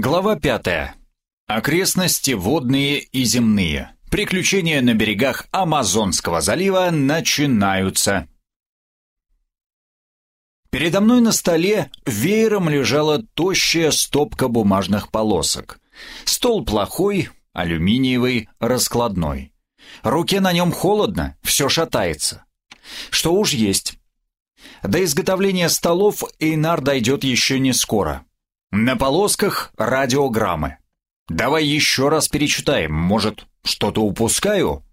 Глава пятая. Окрестности водные и земные. Приключения на берегах Амазонского залива начинаются. Передо мной на столе веером лежала тощая стопка бумажных полосок. Стол плохой, алюминиевый, раскладной. Руке на нем холодно, все шатается. Что уж есть. До изготовления столов Эйнар дойдет еще не скоро. На полосках радиограммы. Давай еще раз перечитаем, может, что-то упускаю?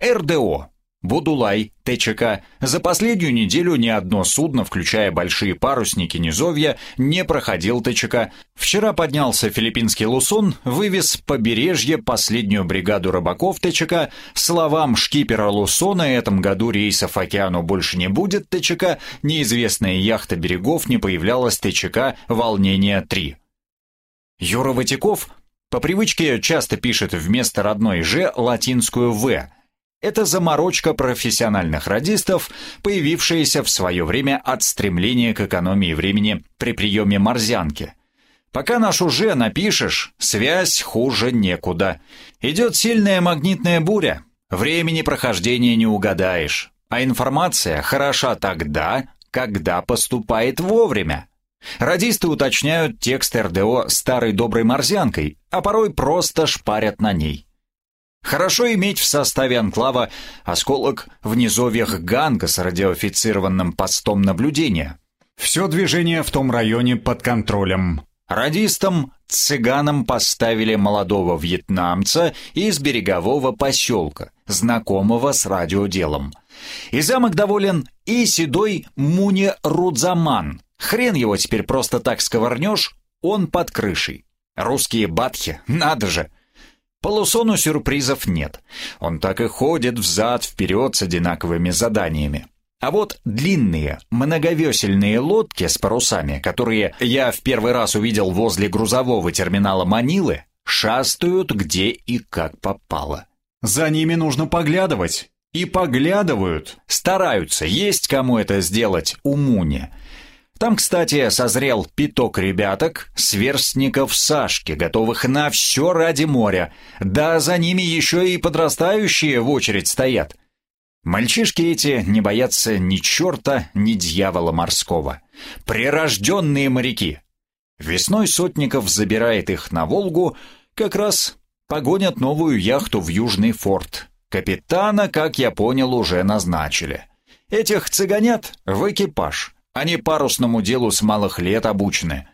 РДО. Будулай, ТЧК. За последнюю неделю ни одно судно, включая большие парусники Низовья, не проходил ТЧК. Вчера поднялся филиппинский Лусон, вывез побережье последнюю бригаду рыбаков ТЧК. Словам шкипера Лусона, этом году рейсов океану больше не будет ТЧК. Неизвестная яхта берегов не появлялась ТЧК «Волнение-3». Юра Ватяков по привычке часто пишет вместо родной «Ж» латинскую «В», это заморочка профессиональных радистов, появившаяся в свое время от стремления к экономии времени при приеме морзянки. Пока наш уже напишешь, связь хуже некуда. Идет сильная магнитная буря, времени прохождения не угадаешь, а информация хороша тогда, когда поступает вовремя. Радисты уточняют текст РДО старой доброй морзянкой, а порой просто шпарят на ней. Хорошо иметь в составе анклава осколок в низовьях Ганга с радиофицированным постом наблюдения. Все движение в том районе под контролем. Радистам, цыганам поставили молодого вьетнамца из берегового поселка, знакомого с радиоделом. И замок доволен и седой Муни Рудзаман. Хрен его теперь просто так сковырнешь, он под крышей. Русские батхи, надо же, по Лусону сюрпризов нет. Он так и ходит взад-вперед с одинаковыми заданиями. А вот длинные, многовесельные лодки с парусами, которые я в первый раз увидел возле грузового терминала Манилы, шастают где и как попало. За ними нужно поглядывать. И поглядывают. Стараются, есть кому это сделать у Муни. Там, кстати, созрел пяток ребяток, сверстников Сашки, готовых на все ради моря. Да за ними еще и подрастающие в очередь стоят. Мальчишки эти не боятся ни черта, ни дьявола морского. Прирожденные моряки. Весной Сотников забирает их на Волгу, как раз погонят новую яхту в Южный форт. Капитана, как я понял, уже назначили. Этих цыганят в экипаж — они парусному делу с малых лет обучены.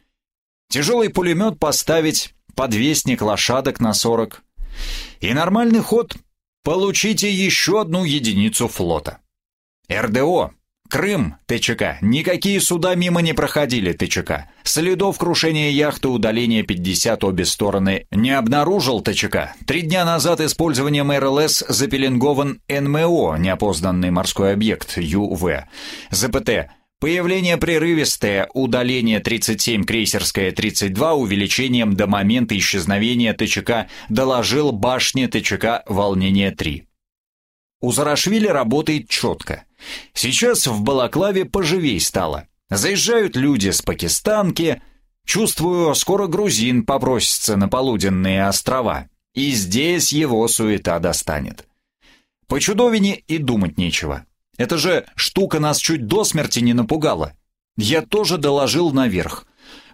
Тяжелый пулемет поставить, подвесник лошадок на сорок. И нормальный ход — получите еще одну единицу флота. РДО, Крым, ТЧК. Никакие суда мимо не проходили, ТЧК. Следов крушения яхты удаления 50 обе стороны не обнаружил ТЧК. Три дня назад использованием РЛС запеленгован НМО, неопознанный морской объект, ЮВ. ЗПТ. Появление прерывистое, удаление 37, крейсерское 32 увеличением до момента исчезновения ТЧК доложил башне ТЧК «Волнение-3». У Зарашвили работает четко. Сейчас в Балаклаве поживей стало. Заезжают люди с Пакистанки. Чувствую, скоро грузин попросится на полуденные острова. И здесь его суета достанет. По чудовине и думать нечего. Это же штука нас чуть до смерти не напугала. Я тоже доложил наверх.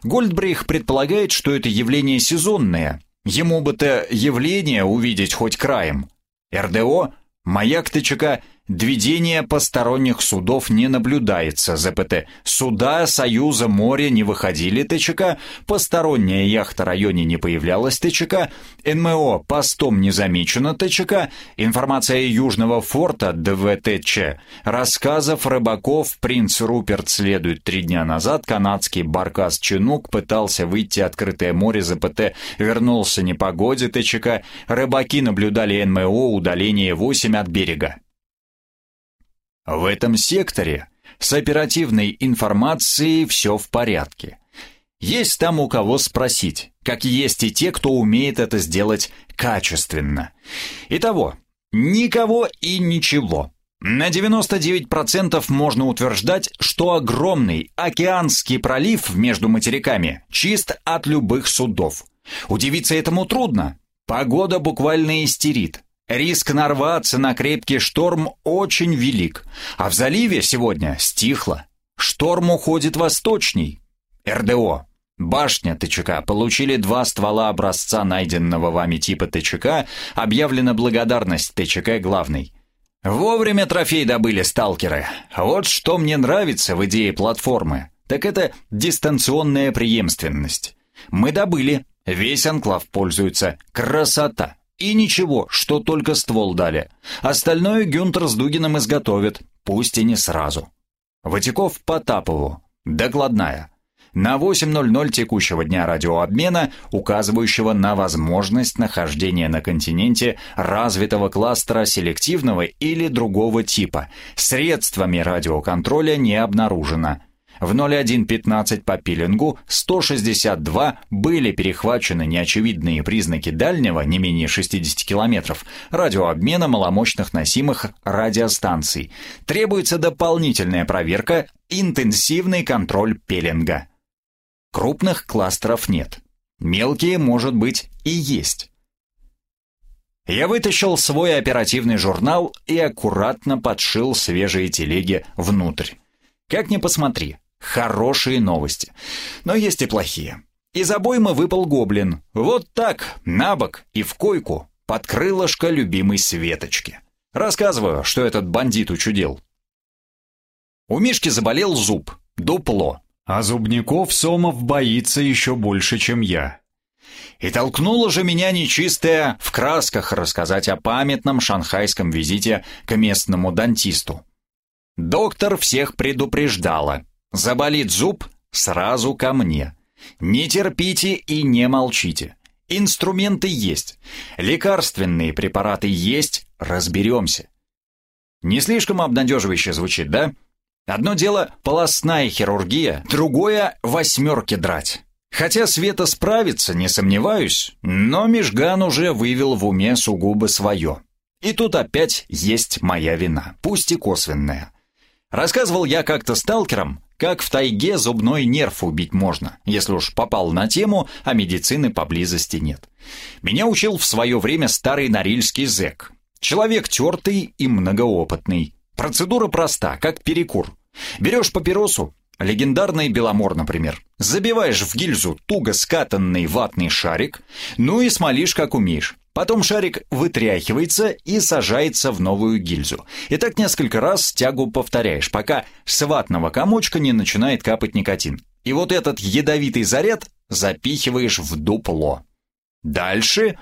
Гольдбрейх предполагает, что это явление сезонное. Ему бы-то явление увидеть хоть краем. РДО, маяк ТЧК Дведение посторонних судов не наблюдается, ЗПТ. Суда Союза моря не выходили ТЧК, посторонняя яхта в районе не появлялась ТЧК, НМО постом не замечено ТЧК, информация Южного форта ДВТЧ, рассказов рыбаков принц Руперт следует три дня назад, канадский баркас Чинук пытался выйти открытое море ЗПТ, вернулся непогоде ТЧК, рыбаки наблюдали НМО удаление 8 от берега. В этом секторе с оперативной информацией все в порядке. Есть там у кого спросить, как есть и те, кто умеет это сделать качественно. Итого, никого и ничего. На 99% можно утверждать, что огромный океанский пролив между материками чист от любых судов. Удивиться этому трудно. Погода буквально истерит. Риск нарваться на крепкий шторм очень велик. А в заливе сегодня стихло. Шторм уходит восточней. РДО. Башня ТЧК получили два ствола образца найденного вами типа ТЧК, объявлена благодарность ТЧК главной. Вовремя трофей добыли сталкеры. Вот что мне нравится в идее платформы, так это дистанционная преемственность. Мы добыли, весь анклав пользуется, красота. И ничего, что только ствол дали. Остальное Гюнтер с Дугином изготовит, пусть и не сразу. Ватиков Потапову. Докладная. На 8.00 текущего дня радиообмена, указывающего на возможность нахождения на континенте развитого кластера селективного или другого типа, средствами радиоконтроля не обнаружено. В 01.15 по пилингу 162 были перехвачены неочевидные признаки дальнего, не менее 60 километров, радиообмена маломощных носимых радиостанций. Требуется дополнительная проверка, интенсивный контроль пеленга. Крупных кластеров нет. Мелкие, может быть, и есть. Я вытащил свой оперативный журнал и аккуратно подшил свежие телеги внутрь. Как ни посмотри, Хорошие новости. Но есть и плохие. Из обоймы выпал гоблин. Вот так, на бок и в койку, под крылышко любимой Светочки. Рассказываю, что этот бандит учудил. У Мишки заболел зуб, дупло. А зубников Сомов боится еще больше, чем я. И толкнула же меня нечистая в красках рассказать о памятном шанхайском визите к местному дантисту. Доктор всех предупреждала, Заболит зуб — сразу ко мне. Не терпите и не молчите. Инструменты есть, лекарственные препараты есть, разберемся. Не слишком обнадеживающе звучит, да? Одно дело — полостная хирургия, другое — восьмерки драть. Хотя Света справится, не сомневаюсь, но Межган уже вывел в уме сугубо свое. И тут опять есть моя вина, пусть и косвенная. Рассказывал я как-то сталкерам, как в тайге зубной нерв убить можно, если уж попал на тему, а медицины поблизости нет. Меня учил в свое время старый норильский зэк. Человек тертый и многоопытный. Процедура проста, как перекур. Берешь папиросу, легендарный Беломор, например, забиваешь в гильзу туго скатанный ватный шарик, ну и смолишь, как умеешь. Потом шарик вытряхивается и сажается в новую гильзу. И так несколько раз тягу повторяешь, пока с ватного комочка не начинает капать никотин. И вот этот ядовитый заряд запихиваешь в дупло. Дальше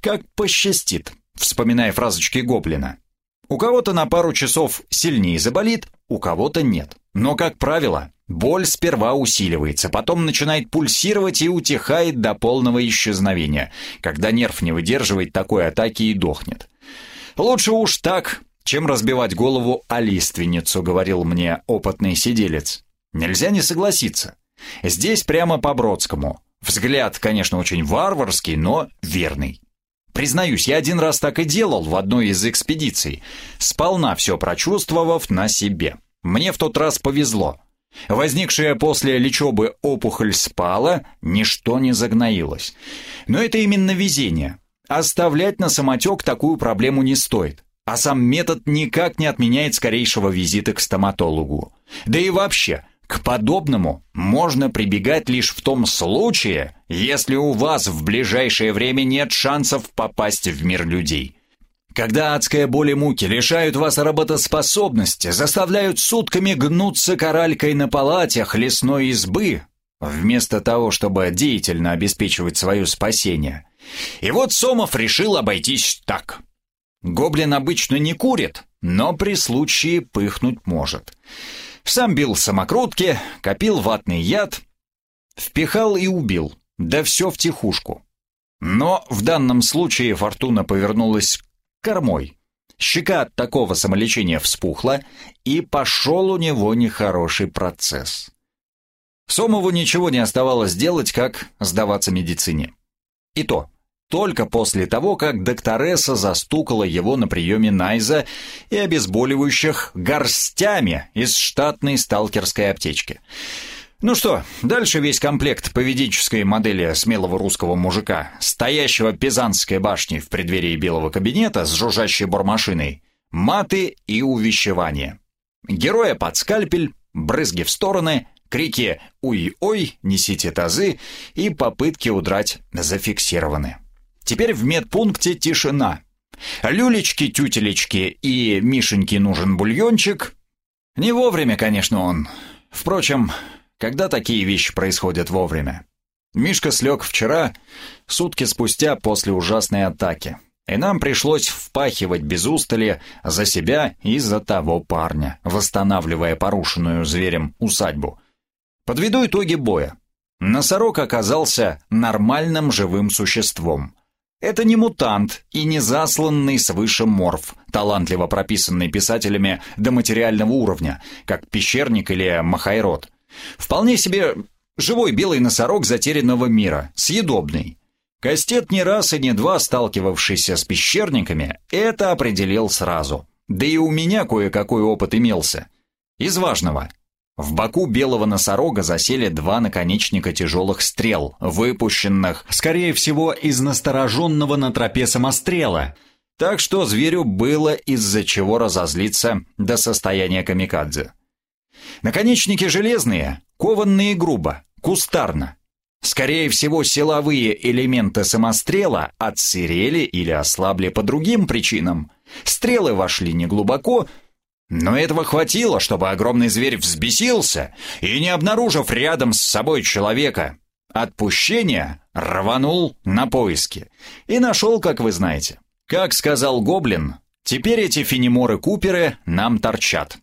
как посчастит, вспоминая фразочки Гоблина. У кого-то на пару часов сильнее заболит, у кого-то нет. Но, как правило, боль сперва усиливается, потом начинает пульсировать и утихает до полного исчезновения, когда нерв не выдерживает такой атаки и дохнет. Лучше уж так, чем разбивать голову о лиственницу, говорил мне опытный сиделец. Нельзя не согласиться. Здесь прямо по-бродскому. Взгляд, конечно, очень варварский, но верный. Признаюсь, я один раз так и делал в одной из экспедиций, сполна все прочувствовав на себе. Мне в тот раз повезло. Возникшая после лечебы опухоль спала, ничто не загноилось. Но это именно везение. Оставлять на самотек такую проблему не стоит. А сам метод никак не отменяет скорейшего визита к стоматологу. Да и вообще, к подобному можно прибегать лишь в том случае, если у вас в ближайшее время нет шансов попасть в мир людей. Когда адская боль и муки лишают вас работоспособности, заставляют сутками гнуться коралькой на палатях лесной избы, вместо того, чтобы деятельно обеспечивать свое спасение. И вот Сомов решил обойтись так. Гоблин обычно не курит, но при случае пыхнуть может. Сам бил самокрутки, копил ватный яд, впихал и убил, да все в тихушку. Но в данном случае фортуна повернулась кормой. Щека от такого самолечения вспухла, и пошел у него нехороший процесс. Сомову ничего не оставалось делать, как сдаваться медицине. И то, только после того, как докторесса застукала его на приеме Найза и обезболивающих горстями из штатной сталкерской аптечки. Ну что, дальше весь комплект поведенческой модели смелого русского мужика, стоящего Пизанской башни в преддверии белого кабинета с жужжащей бормашиной, маты и увещевания. Героя под скальпель, брызги в стороны, крики «Уй-ой, несите тазы» и попытки удрать зафиксированы. Теперь в медпункте тишина. Люлечки, тютелечки и Мишеньке нужен бульончик. Не вовремя, конечно, он. Впрочем, когда такие вещи происходят вовремя? Мишка слег вчера, сутки спустя после ужасной атаки. И нам пришлось впахивать без устали за себя и за того парня, восстанавливая порушенную зверем усадьбу. Подведу итоги боя. Носорог оказался нормальным живым существом. Это не мутант и не засланный свыше морф, талантливо прописанный писателями до материального уровня, как Пещерник или Махайрод. Вполне себе живой белый носорог затерянного мира, съедобный. Кастет не раз и не два сталкивавшийся с пещерниками, это определил сразу. Да и у меня кое-какой опыт имелся. Из важного – в боку белого носорога засели два наконечника тяжелых стрел, выпущенных, скорее всего, из настороженного на тропе самострела. Так что зверю было из-за чего разозлиться до состояния камикадзе. Наконечники железные, кованные грубо, кустарно. Скорее всего, силовые элементы самострела отсырели или ослабли по другим причинам. Стрелы вошли неглубоко, но этого хватило, чтобы огромный зверь взбесился и, не обнаружив рядом с собой человека, отпущения рванул на поиски. И нашел, как вы знаете. Как сказал Гоблин, теперь эти фенеморы-куперы нам торчат.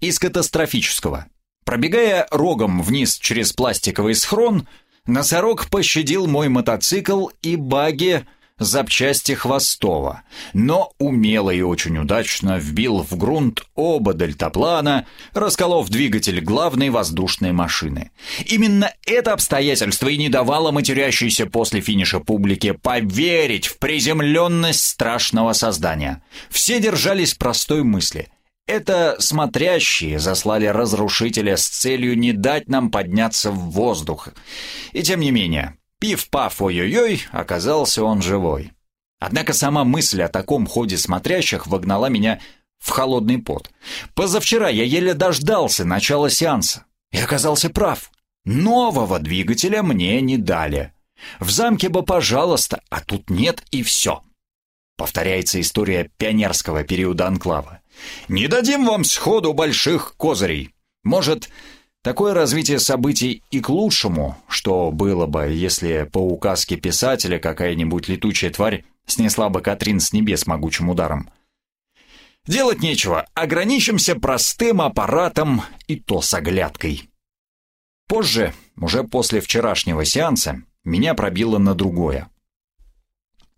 Из катастрофического. Пробегая рогом вниз через пластиковый схрон, носорог пощадил мой мотоцикл и баги запчасти Хвостова, но умело и очень удачно вбил в грунт оба дельтаплана, расколов двигатель главной воздушной машины. Именно это обстоятельство и не давало матерящейся после финиша публике поверить в приземленность страшного создания. Все держались простой мысли – это смотрящие заслали разрушителя с целью не дать нам подняться в воздух. И тем не менее, Пиф-паф, ой-ой-ой, оказался он живой. Однако сама мысль о таком ходе смотрящих вогнала меня в холодный пот. Позавчера я еле дождался начала сеанса и оказался прав. Нового двигателя мне не дали. В замке бы, пожалуйста, а тут нет и все. Повторяется история пионерского периода анклава. Не дадим вам сходу больших козырей. Может, Такое развитие событий и к лучшему, что было бы, если по указке писателя какая-нибудь летучая тварь снесла бы Катрин с небес могучим ударом. Делать нечего, ограничимся простым аппаратом и то с оглядкой. Позже, уже после вчерашнего сеанса, меня пробило на другое.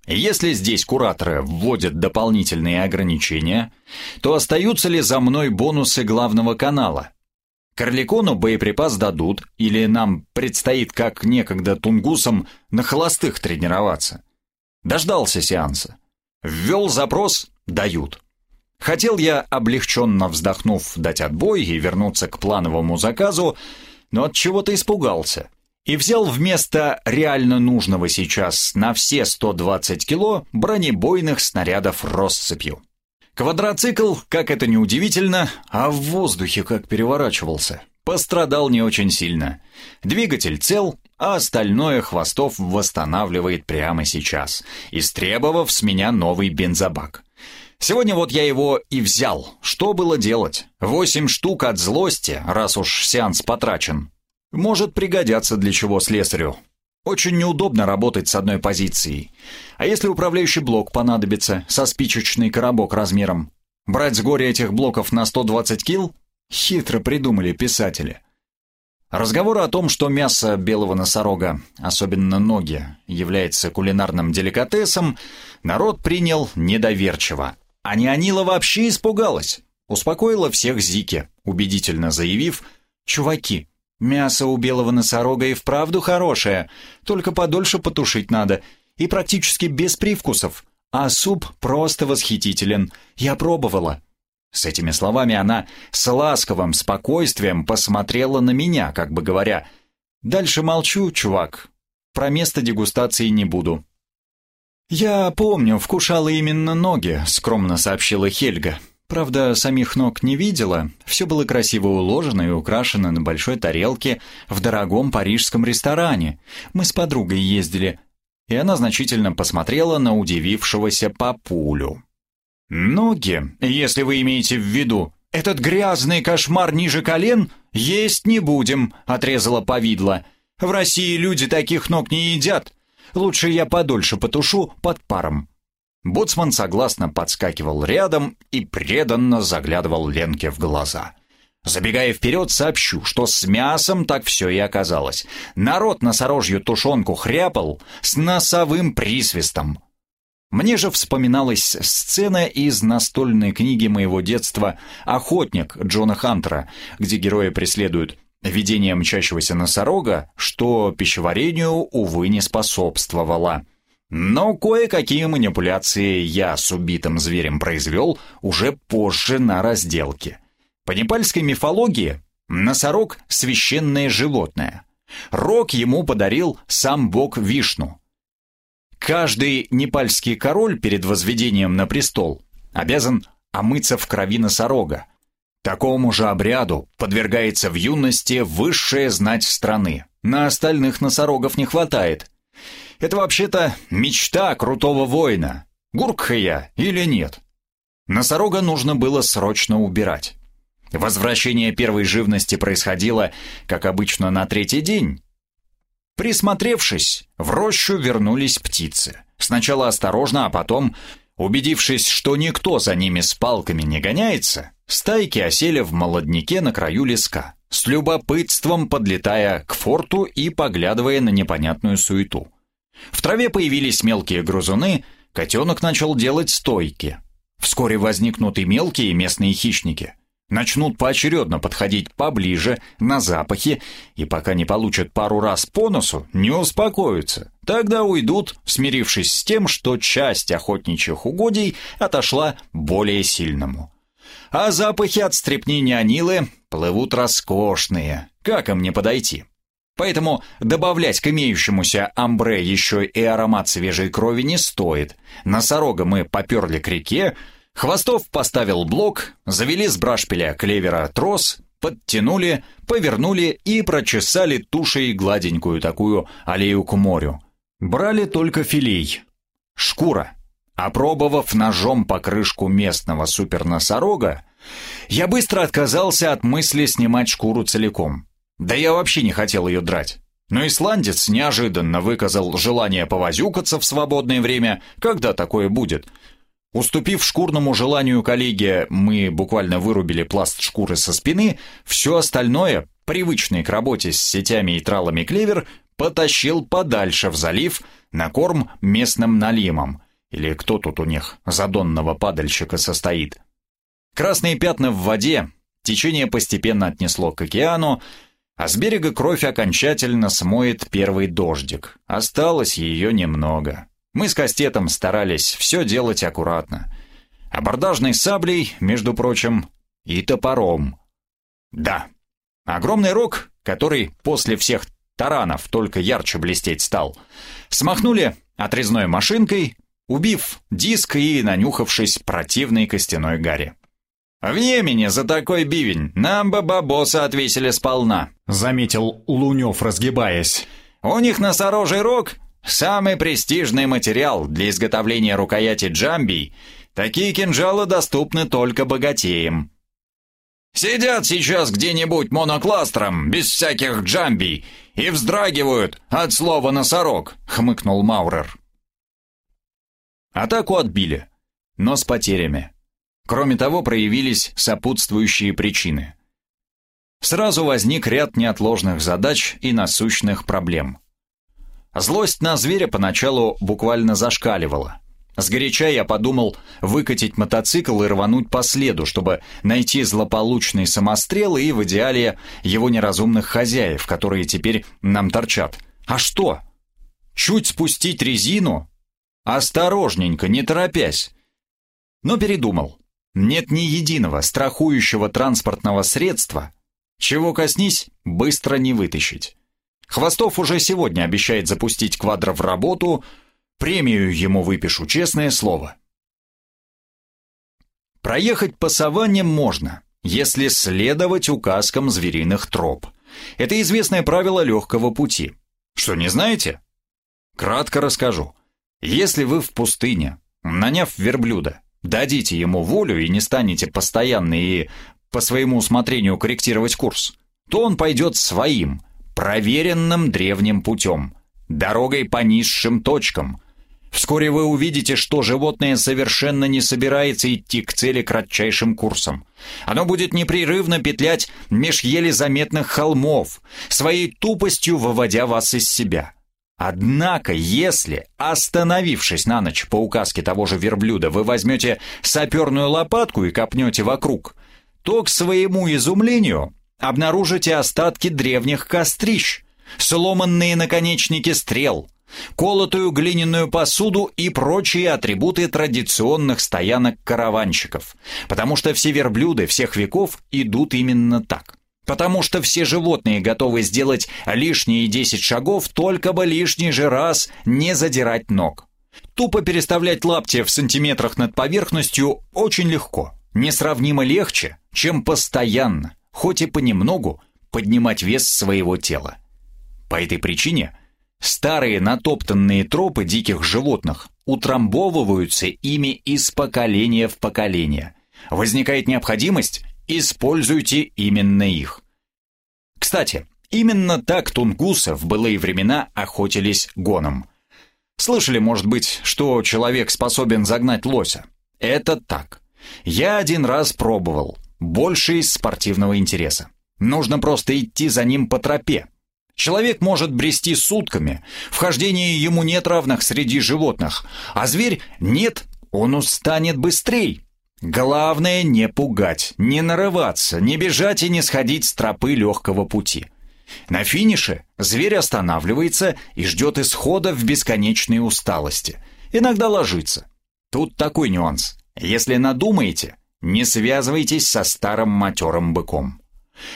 Если здесь кураторы вводят дополнительные ограничения, то остаются ли за мной бонусы главного канала – Корликону боеприпас дадут, или нам предстоит, как некогда тунгусам, на холостых тренироваться. Дождался сеанса. Ввел запрос – дают. Хотел я, облегченно вздохнув, дать отбой и вернуться к плановому заказу, но от чего-то испугался. И взял вместо реально нужного сейчас на все 120 кило бронебойных снарядов россыпью. Квадроцикл, как это ни удивительно, а в воздухе как переворачивался, пострадал не очень сильно. Двигатель цел, а остальное Хвостов восстанавливает прямо сейчас, истребовав с меня новый бензобак. Сегодня вот я его и взял. Что было делать? Восемь штук от злости, раз уж сеанс потрачен. Может пригодятся для чего слесарю. Очень неудобно работать с одной позицией. А если управляющий блок понадобится, со спичечный коробок размером? Брать с горя этих блоков на 120 кил? Хитро придумали писатели. Разговоры о том, что мясо белого носорога, особенно ноги, является кулинарным деликатесом, народ принял недоверчиво. А Неонила вообще испугалась. Успокоила всех Зики, убедительно заявив, «Чуваки, Мясо у белого носорога и вправду хорошее, только подольше потушить надо, и практически без привкусов, а суп просто восхитителен. Я пробовала». С этими словами она с ласковым спокойствием посмотрела на меня, как бы говоря, «Дальше молчу, чувак. Про место дегустации не буду». «Я помню, вкушала именно ноги», — скромно сообщила Хельга. Правда, самих ног не видела, все было красиво уложено и украшено на большой тарелке в дорогом парижском ресторане. Мы с подругой ездили, и она значительно посмотрела на удивившегося папулю. «Ноги, если вы имеете в виду, этот грязный кошмар ниже колен, есть не будем», — отрезала повидло. «В России люди таких ног не едят. Лучше я подольше потушу под паром». Боцман согласно подскакивал рядом и преданно заглядывал Ленке в глаза. Забегая вперед, сообщу, что с мясом так все и оказалось. Народ носорожью тушенку хряпал с носовым присвистом. Мне же вспоминалась сцена из настольной книги моего детства «Охотник» Джона Хантера, где героя преследуют видение мчащегося носорога, что пищеварению, увы, не способствовало. Но кое-какие манипуляции я с убитым зверем произвел уже позже на разделке. По непальской мифологии носорог — священное животное. Рог ему подарил сам бог Вишну. Каждый непальский король перед возведением на престол обязан омыться в крови носорога. Такому же обряду подвергается в юности высшая знать страны. На остальных носорогов не хватает — это вообще-то мечта крутого воина. Гуркха я или нет? Носорога нужно было срочно убирать. Возвращение первой живности происходило, как обычно, на третий день. Присмотревшись, в рощу вернулись птицы. Сначала осторожно, а потом, убедившись, что никто за ними с палками не гоняется, стайки осели в молодняке на краю леска, с любопытством подлетая к форту и поглядывая на непонятную суету. В траве появились мелкие грызуны, котенок начал делать стойки. Вскоре возникнут и мелкие местные хищники. Начнут поочередно подходить поближе, на запахи, и пока не получат пару раз по носу, не успокоятся. Тогда уйдут, смирившись с тем, что часть охотничьих угодий отошла более сильному. А запахи от стрепни неонилы плывут роскошные. Как им не подойти? Поэтому добавлять к имеющемуся амбре еще и аромат свежей крови не стоит. Носорога мы поперли к реке, Хвостов поставил блок, завели с брашпиля клевера трос, подтянули, повернули и прочесали тушей гладенькую такую аллею к морю. Брали только филей. Шкура. Опробовав ножом покрышку местного суперносорога, я быстро отказался от мысли снимать шкуру целиком. Да я вообще не хотел ее драть. Но исландец неожиданно выказал желание повозюкаться в свободное время, когда такое будет. Уступив шкурному желанию коллеги, мы буквально вырубили пласт шкуры со спины, все остальное, привычный к работе с сетями и тралами клевер, потащил подальше в залив на корм местным налимам. Или кто тут у них задонного падальщика состоит. Красные пятна в воде, течение постепенно отнесло к океану, а с берега кровь окончательно смоет первый дождик. Осталось ее немного. Мы с Кастетом старались все делать аккуратно. Абордажной саблей, между прочим, и топором. Да, огромный рог, который после всех таранов только ярче блестеть стал, смахнули отрезной машинкой, убив диск и нанюхавшись противной костяной гари. «В Йемене за такой бивень нам бы бабоса отвесили сполна», — заметил Лунев, разгибаясь. «У них носорожий рог — самый престижный материал для изготовления рукояти джамбий. Такие кинжалы доступны только богатеям». «Сидят сейчас где-нибудь монокластером, без всяких джамбий, и вздрагивают от слова «носорог», — хмыкнул Маурер. Атаку отбили, но с потерями. Кроме того, проявились сопутствующие причины. Сразу возник ряд неотложных задач и насущных проблем. Злость на зверя поначалу буквально зашкаливала. Сгоряча я подумал выкатить мотоцикл и рвануть по следу, чтобы найти злополучный самострел и в идеале его неразумных хозяев, которые теперь нам торчат. А что? чуть спустить резину, осторожненько, не торопясь. Но передумал. Нет ни единого страхующего транспортного средства, чего коснись, быстро не вытащить. Хвостов уже сегодня обещает запустить квадро в работу, премию ему выпишу, честное слово. Проехать по саванне можно, если следовать указкам звериных троп. Это известное правило легкого пути. Что, не знаете? Кратко расскажу. Если вы в пустыне, наняв верблюда, дадите ему волю и не станете постоянно и по своему усмотрению корректировать курс, то он пойдет своим, проверенным древним путем, дорогой по низшим точкам. Вскоре вы увидите, что животное совершенно не собирается идти к цели кратчайшим курсом. Оно будет непрерывно петлять меж еле заметных холмов, своей тупостью выводя вас из себя. Однако, если, остановившись на ночь по указке того же верблюда, вы возьмете саперную лопатку и копнете вокруг, то, к своему изумлению, обнаружите остатки древних кострищ, сломанные наконечники стрел, колотую глиняную посуду и прочие атрибуты традиционных стоянок караванщиков, потому что все верблюды всех веков идут именно так. Потому что все животные готовы сделать лишние 10 шагов, только бы лишний же раз не задирать ног. Тупо переставлять лапти в сантиметрах над поверхностью очень легко. Несравнимо легче, чем постоянно, хоть и понемногу, поднимать вес своего тела. По этой причине старые натоптанные тропы диких животных утрамбовываются ими из поколения в поколение. Возникает необходимость Используйте именно их. Кстати, именно так тунгусы в былые времена охотились гоном. Слышали, может быть, что человек способен загнать лося? Это так. Я один раз пробовал, больше из спортивного интереса. Нужно просто идти за ним по тропе. Человек может брести сутками, в хождении ему нет равных среди животных, а зверь нет, он устанет быстрей. Главное не пугать, не нарываться, не бежать и не сходить с тропы легкого пути. На финише зверь останавливается и ждет исхода в бесконечной усталости. Иногда ложится. Тут такой нюанс. Если надумаете, не связывайтесь со старым матерым быком.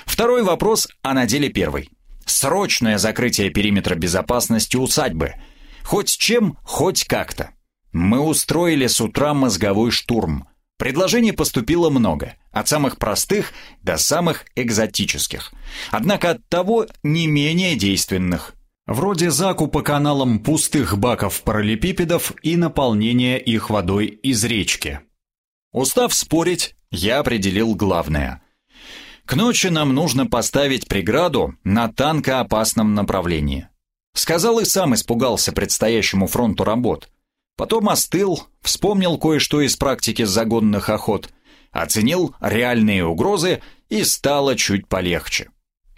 Второй вопрос, а на деле первый. Срочное закрытие периметра безопасности усадьбы. Хоть чем, хоть как-то. Мы устроили с утра мозговой штурм – Предложений поступило много, от самых простых до самых экзотических. Однако от того не менее действенных. Вроде закупа каналом пустых баков параллелепипедов и наполнения их водой из речки. Устав спорить, я определил главное. К ночи нам нужно поставить преграду на танкоопасном направлении. Сказал и сам испугался предстоящему фронту работ. Потом остыл, вспомнил кое-что из практики загонных охот, оценил реальные угрозы и стало чуть полегче.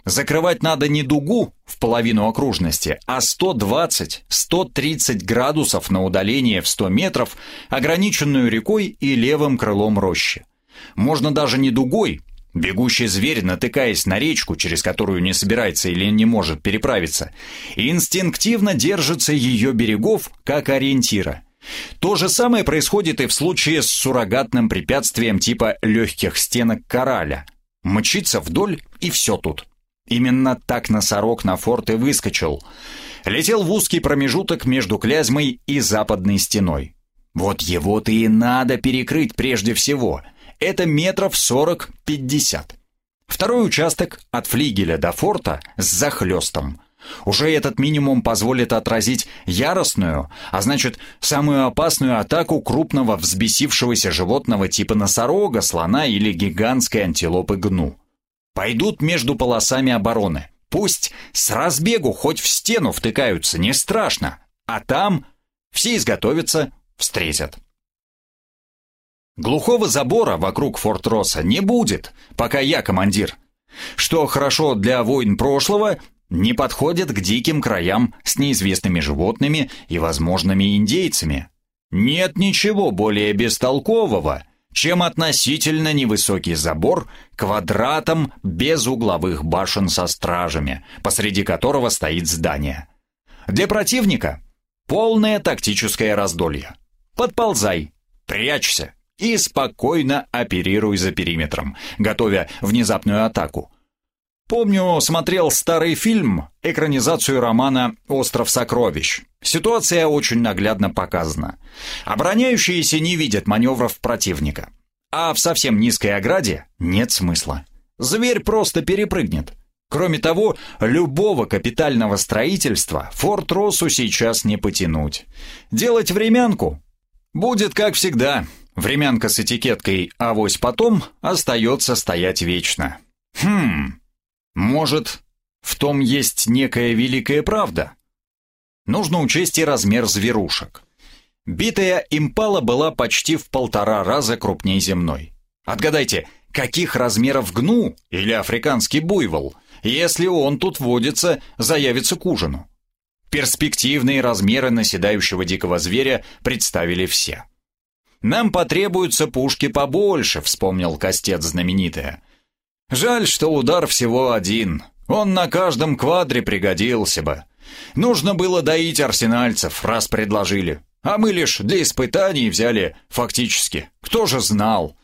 Закрывать надо не дугу в половину окружности, а 120-130 градусов на удаление в 100 метров, ограниченную рекой и левым крылом рощи. Можно даже не дугой, Бегущий зверь, натыкаясь на речку, через которую не собирается или не может переправиться, инстинктивно держится ее берегов как ориентира. То же самое происходит и в случае с суррогатным препятствием типа легких стенок кораля. Мчится вдоль и все тут. Именно так носорог на форт и выскочил. Летел в узкий промежуток между Клязьмой и западной стеной. Вот его-то и надо перекрыть прежде всего. Это метров 40-50. Второй участок от флигеля до форта с захлестом. Уже этот минимум позволит отразить яростную, а значит, самую опасную атаку крупного взбесившегося животного типа носорога, слона или гигантской антилопы гну. Пойдут между полосами обороны. Пусть с разбегу хоть в стену втыкаются, не страшно. А там все изготовятся, встретят. Глухого забора вокруг Форт Росса не будет, пока я командир. Что хорошо для войн прошлого, не подходят к диким краям с неизвестными животными и возможными индейцами. Нет ничего более бестолкового, чем относительно невысокий забор квадратом без угловых башен со стражами, посреди которого стоит здание. Для противника Полное тактическое раздолье. Подползай, прячься и спокойно оперируй за периметром, готовя внезапную атаку. Помню, смотрел старый фильм, экранизацию романа «Остров сокровищ». Ситуация очень наглядно показана. Обороняющиеся не видят маневров противника. А в совсем низкой ограде нет смысла. Зверь просто перепрыгнет. Кроме того, любого капитального строительства Форт Россу сейчас не потянуть. Делать времянку? Будет как всегда. Времянка с этикеткой «Авось потом» остается стоять вечно. Хм, может, в том есть некая великая правда? Нужно учесть и размер зверушек. Битая импала была почти в полтора раза крупнее земной. Отгадайте, каких размеров гну или африканский буйвол, если он тут водится, заявится к ужину? Перспективные размеры наседающего дикого зверя представили все. «Нам потребуются пушки побольше», — вспомнил Костец знаменитая. Жаль, что удар всего один. Он на каждом квадре пригодился бы. Нужно было доить арсенальцев, раз предложили. А мы лишь для испытаний взяли фактически. Кто же знал?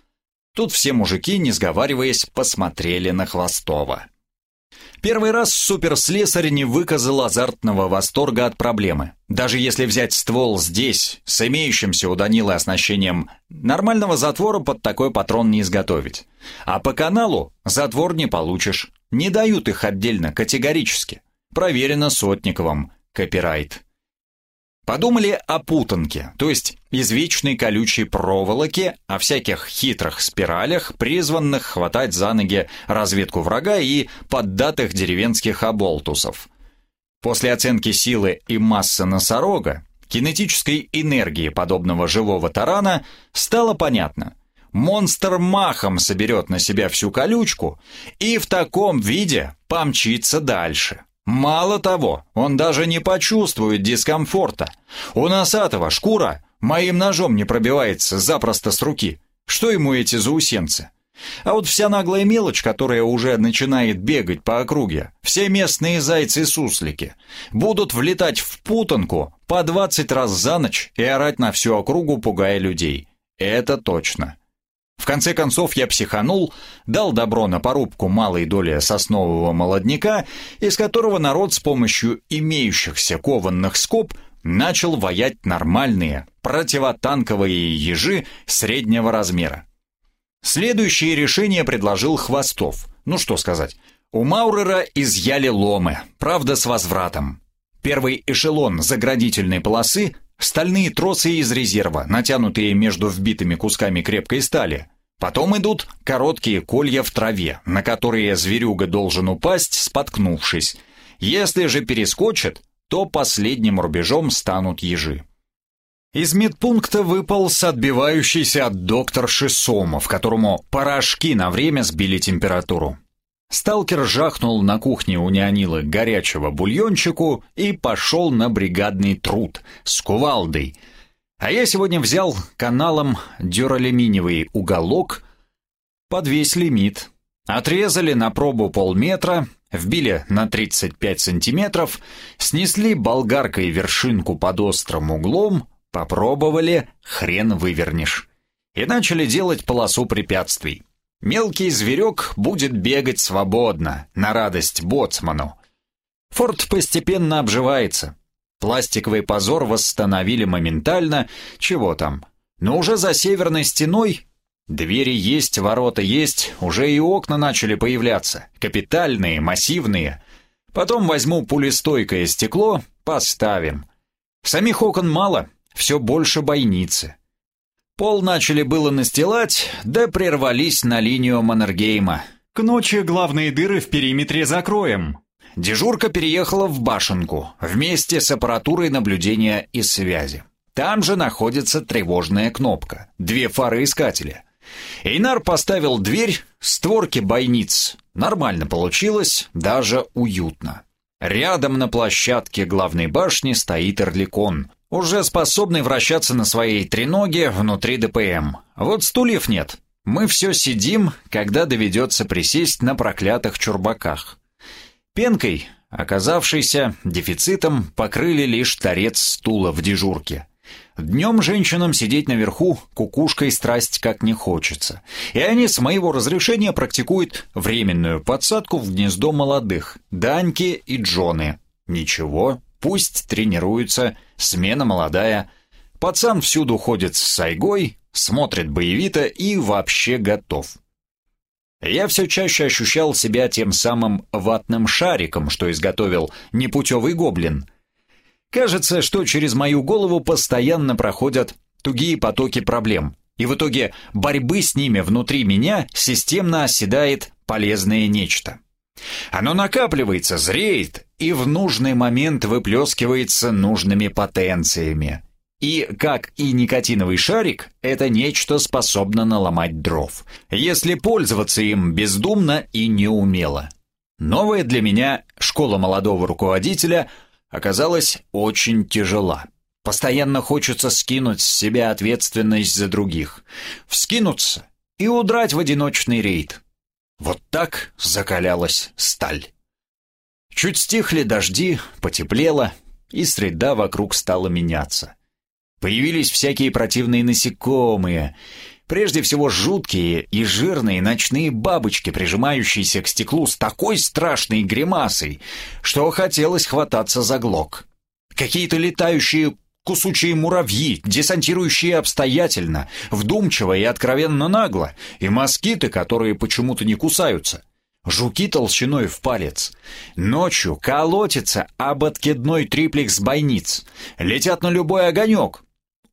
Тут все мужики, не сговариваясь, посмотрели на Хвостова. Первый раз суперслесарь не выказал азартного восторга от проблемы. Даже если взять ствол здесь, с имеющимся у Данилы оснащением, нормального затвора под такой патрон не изготовить. А по каналу затвор не получишь. Не дают их отдельно, категорически. Проверено Сотниковым. Копирайт. Подумали о путанке, то есть извечной колючей проволоке, о всяких хитрых спиралях, призванных хватать за ноги разведку врага и поддатых деревенских оболтусов. После оценки силы и массы носорога, кинетической энергии подобного живого тарана, стало понятно. Монстр махом соберет на себя всю колючку и в таком виде помчится дальше. Мало того, он даже не почувствует дискомфорта. У носатого шкура моим ножом не пробивается запросто с руки. Что ему эти заусенцы? А вот вся наглая мелочь, которая уже начинает бегать по округе, все местные зайцы-суслики, будут влетать в путанку по 20 раз за ночь и орать на всю округу, пугая людей. Это точно. В конце концов я психанул, дал добро на порубку малой доли соснового молодняка, из которого народ с помощью имеющихся кованных скоб начал воять нормальные противотанковые ежи среднего размера. Следующее решение предложил Хвостов. Ну что сказать, у Маурера изъяли ломы, правда с возвратом. Первый эшелон заградительной полосы Стальные тросы из резерва, натянутые между вбитыми кусками крепкой стали. Потом идут короткие колья в траве, на которые зверюга должен упасть, споткнувшись. Если же перескочит, то последним рубежом станут ежи. Из медпункта выпал отбивающийся от докторши Сомов, которому порошки на время сбили температуру. Сталкер жахнул на кухне у Неонилы горячего бульончику и пошел на бригадный труд с кувалдой. А я сегодня взял каналом дюралюминиевый уголок под весь лимит. Отрезали на пробу полметра, вбили на 35 сантиметров, снесли болгаркой вершинку под острым углом, попробовали, хрен вывернешь. И начали делать полосу препятствий. Мелкий зверек будет бегать свободно, на радость боцману. Форт постепенно обживается. Пластиковый позор восстановили моментально, чего там. Но уже за северной стеной двери есть, ворота есть, уже и окна начали появляться. Капитальные, массивные. Потом возьму пулестойкое стекло, поставим. Самих окон мало, все больше бойницы. Пол начали было настилать, да прервались на линию Маннергейма. К ночи главные дыры в периметре закроем. Дежурка переехала в башенку вместе с аппаратурой наблюдения и связи. Там же находится тревожная кнопка, две фары искателя. Эйнар поставил дверь, створки бойниц. Нормально получилось, даже уютно. Рядом на площадке главной башни стоит Орликон, уже способный вращаться на своей треноге внутри ДПМ. Вот стульев нет. Мы все сидим, когда доведется присесть на проклятых чурбаках. Пенкой, оказавшийся дефицитом, покрыли лишь торец стула в дежурке. Днем женщинам сидеть наверху кукушкой страсть как не хочется, и они с моего разрешения практикуют временную подсадку в гнездо молодых, Даньки и Джоны. Ничего, пусть тренируются, смена молодая. Пацан всюду ходит с сайгой, смотрит боевито и вообще готов. Я все чаще ощущал себя тем самым ватным шариком, что изготовил непутевый гоблин. Кажется, что через мою голову постоянно проходят тугие потоки проблем, и в итоге борьбы с ними внутри меня системно оседает полезное нечто. Оно накапливается, зреет и в нужный момент выплескивается нужными потенциями. И, как и никотиновый шарик, это нечто способно наломать дров, если пользоваться им бездумно и неумело. Новая для меня школа молодого руководителя оказалась очень тяжела. Постоянно хочется скинуть с себя ответственность за других, вскинуться и удрать в одиночный рейд. Вот так закалялась сталь. Чуть стихли дожди, потеплело, и среда вокруг стала меняться. Появились всякие противные насекомые, прежде всего жуткие и жирные ночные бабочки, прижимающиеся к стеклу с такой страшной гримасой, что хотелось хвататься за глок. Какие-то летающие кусучие муравьи, десантирующие обстоятельно, вдумчиво и откровенно нагло, и москиты, которые почему-то не кусаются. Жуки толщиной в палец. Ночью колотится об откидной триплекс бойниц. Летят на любой огонек,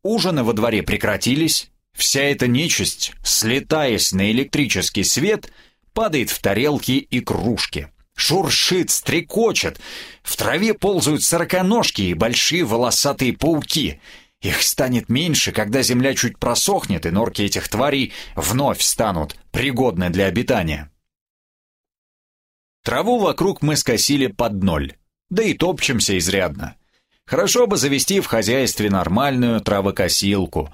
Ужины во дворе прекратились, вся эта нечисть, слетаясь на электрический свет, падает в тарелки и кружки. Шуршит, стрекочет. В траве ползают сороконожки и большие волосатые пауки. Их станет меньше, когда земля чуть просохнет, и норки этих тварей вновь станут пригодны для обитания. Траву вокруг мы скосили под ноль, да и топчемся изрядно. Хорошо бы завести в хозяйстве нормальную травокосилку.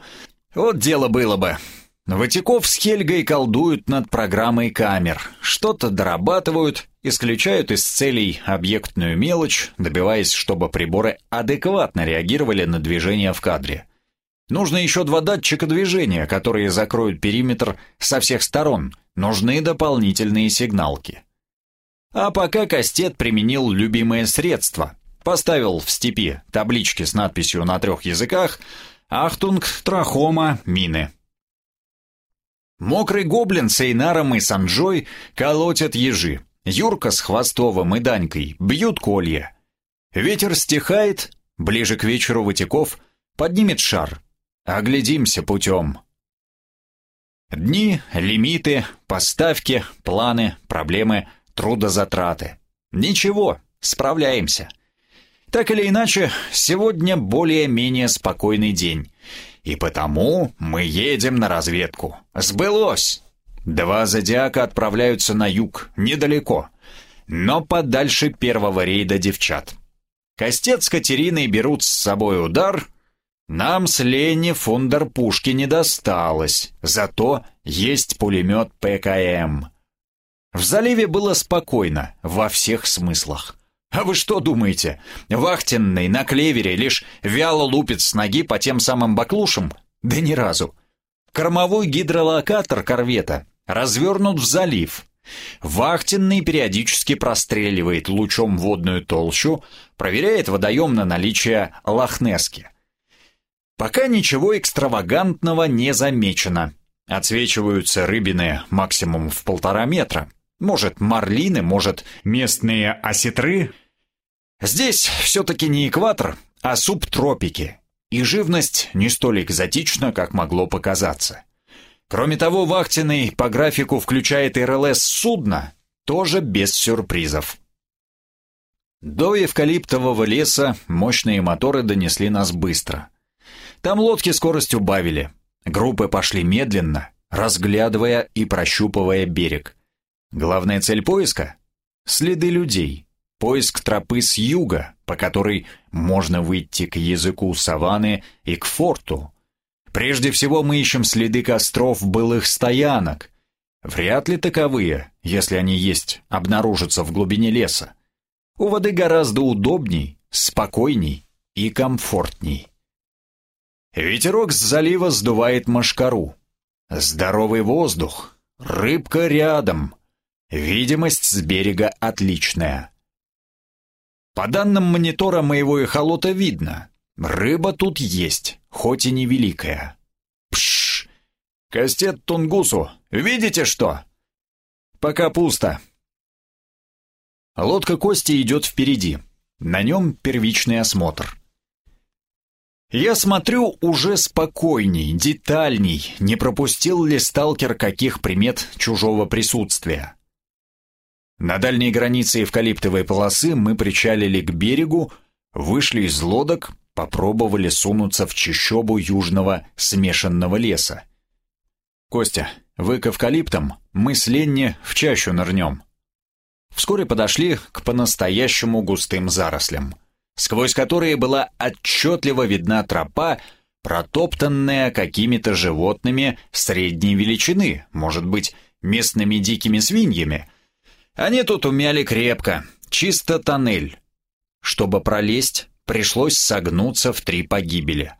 Вот дело было бы. Ватиков с Хельгой колдуют над программой камер, что-то дорабатывают, исключают из целей объектную мелочь, добиваясь, чтобы приборы адекватно реагировали на движение в кадре. Нужно еще два датчика движения, которые закроют периметр со всех сторон. Нужны дополнительные сигналки. А пока Кастет применил любимое средство Поставил в степи таблички с надписью на трех языках «Ахтунг, Трахома, Мины». Мокрый гоблин с Эйнаром и Санджой колотят ежи. Юрка с Хвостовым и Данькой бьют колья. Ветер стихает, ближе к вечеру Ватиков поднимет шар. Оглядимся путем. Дни, лимиты, поставки, планы, проблемы, трудозатраты. Ничего, справляемся. Так или иначе, сегодня более-менее спокойный день. И потому мы едем на разведку. Сбылось! Два зодиака отправляются на юг, недалеко, но подальше первого рейда девчат. Костец с Катериной берут с собой удар. Нам с Ленни фундер пушки не досталось, зато есть пулемет ПКМ. В заливе было спокойно во всех смыслах. А вы что думаете? Вахтенный на клевере лишь вяло лупит с ноги по тем самым баклушам? Да ни разу. Кормовой гидролокатор корвета развернут в залив. Вахтенный периодически простреливает лучом водную толщу, проверяет водоем на наличие лохнески. Пока ничего экстравагантного не замечено. Отсвечиваются рыбины максимум в полтора метра. Может, марлины, может, местные осетры — Здесь все-таки не экватор, а субтропики, и живность не столь экзотична, как могло показаться. Кроме того, вахтенный по графику включает РЛС судна, тоже без сюрпризов. До эвкалиптового леса мощные моторы донесли нас быстро. Там лодки скорость убавили. Группы пошли медленно, разглядывая и прощупывая берег. Главная цель поиска — следы людей. Поиск тропы с юга, по которой можно выйти к языку саванны и к форту. Прежде всего мы ищем следы костров былых стоянок. Вряд ли таковые, если они есть, обнаружатся в глубине леса. У воды гораздо удобней, спокойней и комфортней. Ветерок с залива сдувает машкару. Здоровый воздух, рыбка рядом. Видимость с берега отличная. По данным монитора моего эхолота видно, рыба тут есть, хоть и невеликая. Пшш! Кастет Тунгусу, видите что? Пока пусто. Лодка Кости идет впереди. На нем первичный осмотр. Я смотрю уже спокойней, детальней, не пропустил ли сталкер каких примет чужого присутствия. На дальней границе эвкалиптовой полосы мы причалили к берегу, вышли из лодок, попробовали сунуться в чащобу южного смешанного леса. «Костя, вы к эвкалиптам, мы с Ленни в чащу нырнем». Вскоре подошли к по-настоящему густым зарослям, сквозь которые была отчетливо видна тропа, протоптанная какими-то животными средней величины, может быть, местными дикими свиньями. Они тут умяли крепко, чисто тоннель. Чтобы пролезть, пришлось согнуться в три погибели.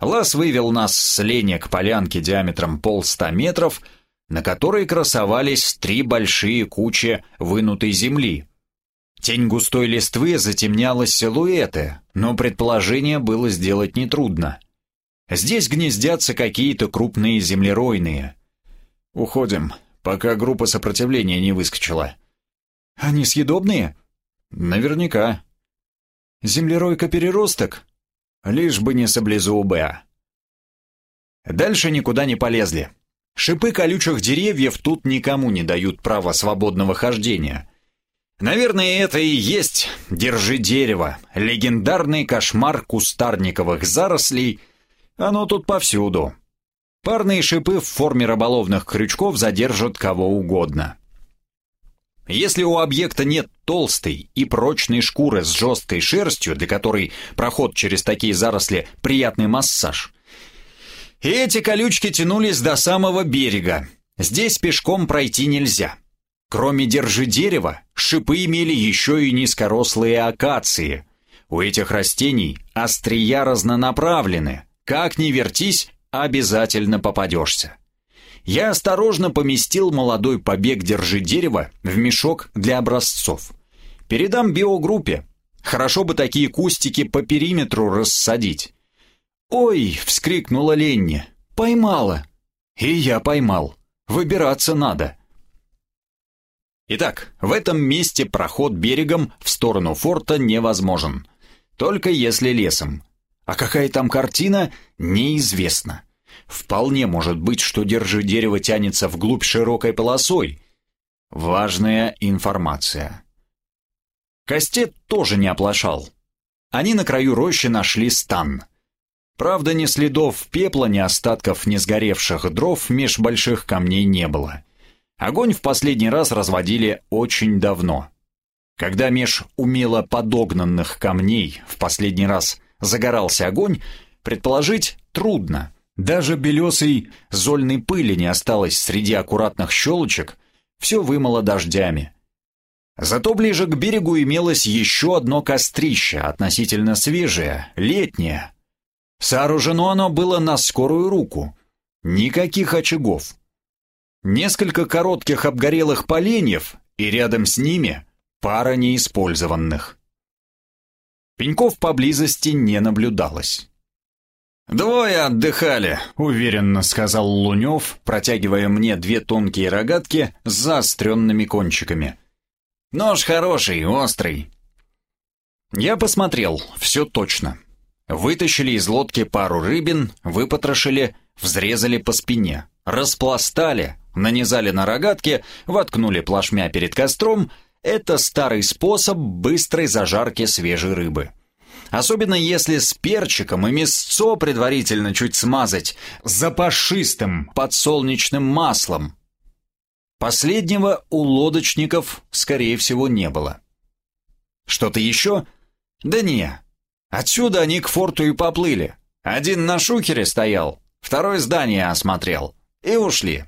Лаз вывел нас с Леня к полянке диаметром полста метров — на которой красовались три большие кучи вынутой земли. Тень густой листвы затемняла силуэты, но предположение было сделать нетрудно. Здесь гнездятся какие-то крупные землеройные. Уходим, пока группа сопротивления не выскочила. Они съедобные? Наверняка. Землеройка-переросток? Лишь бы не саблезубая. Дальше никуда не полезли. Шипы колючих деревьев тут никому не дают права свободного хождения. Наверное, это и есть «Держи дерево», легендарный кошмар кустарниковых зарослей. Оно тут повсюду. Парные шипы в форме рыболовных крючков задержат кого угодно. Если у объекта нет толстой и прочной шкуры с жесткой шерстью, для которой проход через такие заросли – приятный массаж, эти колючки тянулись до самого берега. Здесь пешком пройти нельзя. Кроме держи дерева, шипы имели еще и низкорослые акации. У этих растений острия разнонаправлены. Как ни вертись, обязательно попадешься. Я осторожно поместил молодой побег держи дерева в мешок для образцов. Передам биогруппе. Хорошо бы такие кустики по периметру рассадить. «Ой!» — вскрикнула Ленни. «Поймала!» «И я поймал. Выбираться надо!» Итак, в этом месте проход берегом в сторону форта невозможен. Только если лесом. А какая там картина, неизвестно. Вполне может быть, что держи дерево тянется вглубь широкой полосой. Важная информация. Костет тоже не оплошал. Они на краю рощи нашли стан — Правда, ни следов пепла, ни остатков не сгоревших дров меж больших камней не было. Огонь в последний раз разводили очень давно. Когда меж умело подогнанных камней в последний раз загорался огонь, предположить трудно. Даже белесой зольной пыли не осталось среди аккуратных щелочек, все вымыло дождями. Зато ближе к берегу имелось еще одно кострище, относительно свежее, летнее, Сооружено оно было на скорую руку. Никаких очагов. Несколько коротких обгорелых поленьев, и рядом с ними пара неиспользованных. Пеньков поблизости не наблюдалось. «Двое отдыхали», — уверенно сказал Лунев, протягивая мне две тонкие рогатки с заостренными кончиками. «Нож хороший, острый». Я посмотрел, все точно. Вытащили из лодки пару рыбин, выпотрошили, взрезали по спине, распластали, нанизали на рогатки, воткнули плашмя перед костром. Это старый способ быстрой зажарки свежей рыбы. Особенно если с перчиком и мясцо предварительно чуть смазать запашистым подсолнечным маслом. Последнего у лодочников, скорее всего, не было. Что-то еще? Да не, Отсюда они к форту и поплыли. Один на шухере стоял, второй здание осмотрел. И ушли.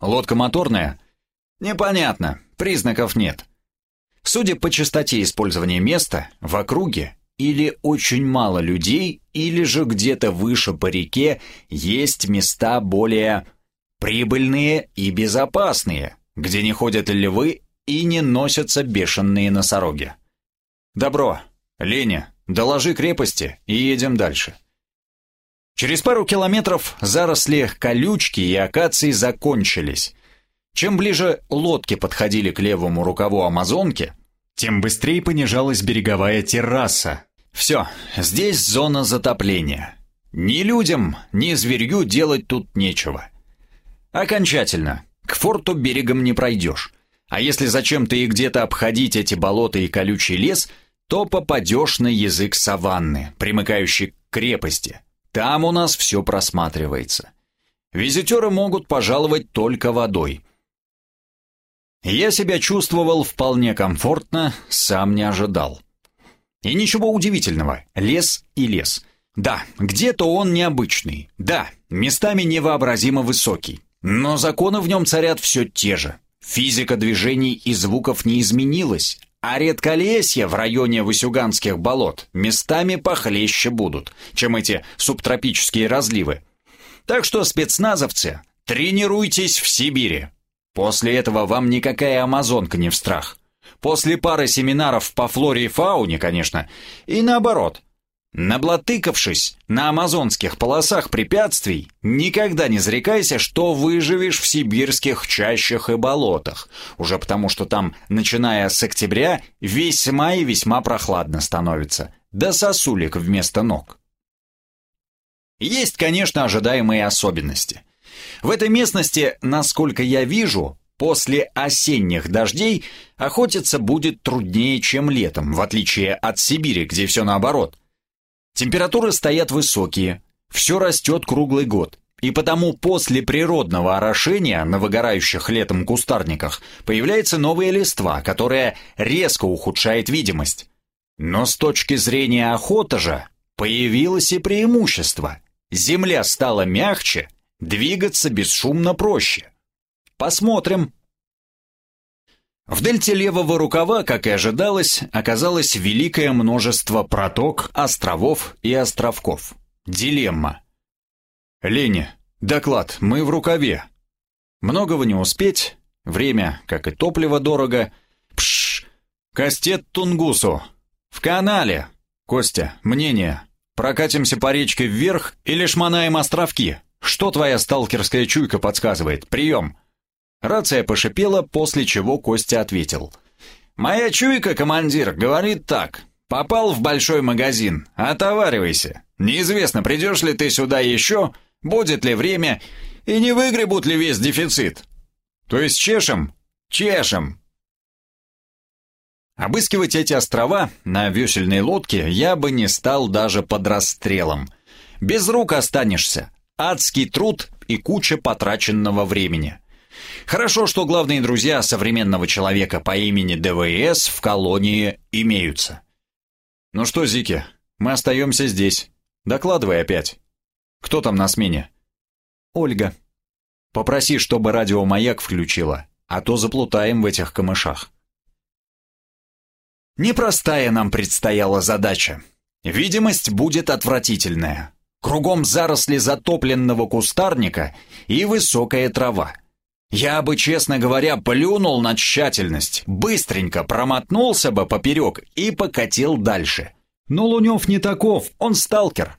Лодка моторная? Непонятно, признаков нет. Судя по частоте использования места, в округе или очень мало людей, или же где-то выше по реке есть места более прибыльные и безопасные, где не ходят львы и не носятся бешеные носороги. Добро, Леня, доложи крепости и едем дальше. Через пару километров заросли колючки и акации закончились. Чем ближе лодки подходили к левому рукаву Амазонки, тем быстрее понижалась береговая терраса. Все, здесь зона затопления. Ни людям, ни зверью делать тут нечего. Окончательно. К форту берегом не пройдешь. А если зачем-то и где-то обходить эти болота и колючий лес, то попадешь на язык саванны, примыкающий к крепости. Там у нас все просматривается. Визитеры могут пожаловать только водой. Я себя чувствовал вполне комфортно, сам не ожидал. И ничего удивительного, лес и лес. Да, где-то он необычный, да, местами невообразимо высокий. Но законы в нем царят все те же. Физика движений и звуков не изменилась, а редколесья в районе Васюганских болот местами похлеще будут, чем эти субтропические разливы. Так что, спецназовцы, тренируйтесь в Сибири. После этого вам никакая амазонка не в страх. После пары семинаров по флоре и фауне, конечно, и наоборот. Наблатыкавшись на амазонских полосах препятствий, никогда не зарекайся, что выживешь в сибирских чащах и болотах, уже потому что там, начиная с октября, весьма и весьма прохладно становится, да сосулек вместо ног. Есть, конечно, ожидаемые особенности. В этой местности, насколько я вижу, после осенних дождей охотиться будет труднее, чем летом, в отличие от Сибири, где все наоборот – Температуры стоят высокие, все растет круглый год, и потому после природного орошения на выгорающих летом кустарниках появляется новая листва, которая резко ухудшает видимость. Но с точки зрения охоты же появилось и преимущество. Земля стала мягче, двигаться бесшумно проще. Посмотрим, в дельте левого рукава, как и ожидалось, оказалось великое множество проток, островов и островков. Дилемма. «Леня, доклад, мы в рукаве. Многого не успеть, время, как и топливо, дорого. Пшш, Кастет Тунгусу. В канале. Костя, мнение. Прокатимся по речке вверх или шмонаем островки? Что твоя сталкерская чуйка подсказывает? Прием!» Рация пошипела, после чего Костя ответил. «Моя чуйка, командир, говорит так. Попал в большой магазин. Отоваривайся. Неизвестно, придешь ли ты сюда еще, будет ли время, и не выгребут ли весь дефицит. То есть чешем? Чешем!» Обыскивать эти острова на весельной лодке я бы не стал даже под расстрелом. Без рук останешься. Адский труд и куча потраченного времени. Хорошо, что главные друзья современного человека по имени ДВС в колонии имеются. Ну что, Зики, мы остаемся здесь. Докладывай опять. Кто там на смене? Ольга. Попроси, чтобы радиомаяк включила, а то заплутаем в этих камышах. Непростая нам предстояла задача. Видимость будет отвратительная. Кругом заросли затопленного кустарника и высокая трава. Я бы, честно говоря, плюнул на тщательность, быстренько промотнулся бы поперек и покатил дальше. Но Лунев не таков, он сталкер.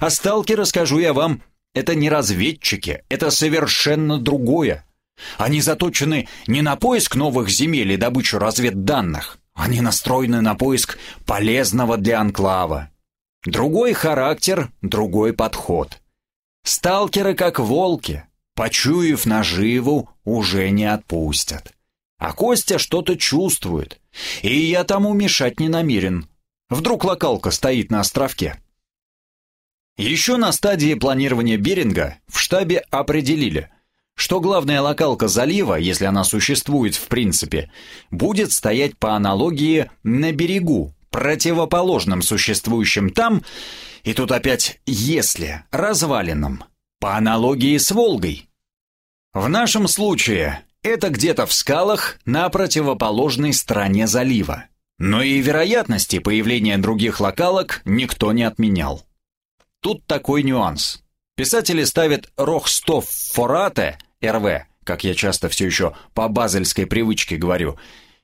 А сталкеры, скажу я вам, это не разведчики, это совершенно другое. Они заточены не на поиск новых земель и добычу разведданных, они настроены на поиск полезного для анклава. Другой характер, другой подход. Сталкеры как волки, Почуяв наживу, уже не отпустят. А Костя что-то чувствует, и я тому мешать не намерен. Вдруг локалка стоит на островке. Еще на стадии планирования Беринга в штабе определили, что главная локалка залива, если она существует в принципе, будет стоять по аналогии на берегу, противоположным существующим там, и тут опять «если», развалинам, по аналогии с Волгой. В нашем случае Это где-то в скалах на противоположной стороне залива. Но и вероятности появления других локалок никто не отменял. Тут такой нюанс. Писатели ставят Рохстов Форате, РВ, как я часто все еще по базельской привычке говорю,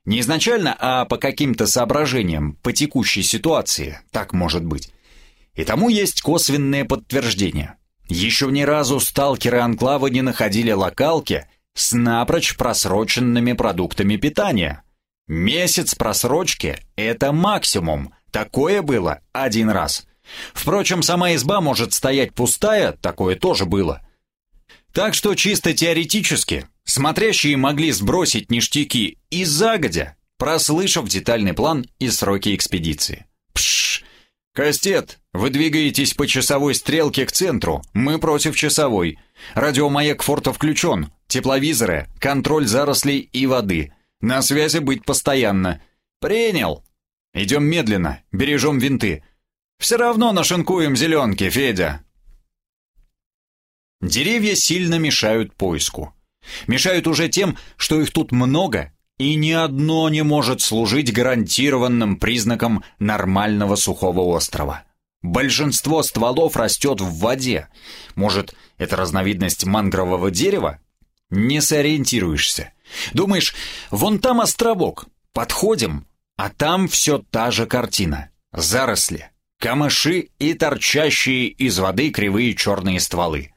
не изначально, а по каким-то соображениям, по текущей ситуации, так может быть. И тому есть косвенные подтверждения. Еще ни разу сталкеры Анклава не находили локалки с напрочь просроченными продуктами питания. Месяц просрочки – это максимум. Такое было один раз. Впрочем, сама изба может стоять пустая, такое тоже было. Так что чисто теоретически смотрящие могли сбросить ништяки и загодя, прослышав детальный план и сроки экспедиции. Пшш! Кастет, вы двигаетесь по часовой стрелке к центру, мы против часовой. Радиомаяк форта включен, тепловизоры, контроль зарослей и воды. На связи быть постоянно. Принял. Идем медленно, бережем винты. Все равно нашинкуем зеленки, Федя. Деревья сильно мешают поиску. Мешают уже тем, что их тут много, и ни одно не может служить гарантированным признаком нормального сухого острова. Большинство стволов растет в воде. Может, это разновидность мангрового дерева? Не сориентируешься. Думаешь, вон там островок. Подходим, а там все та же картина. Заросли, камыши и торчащие из воды кривые черные стволы.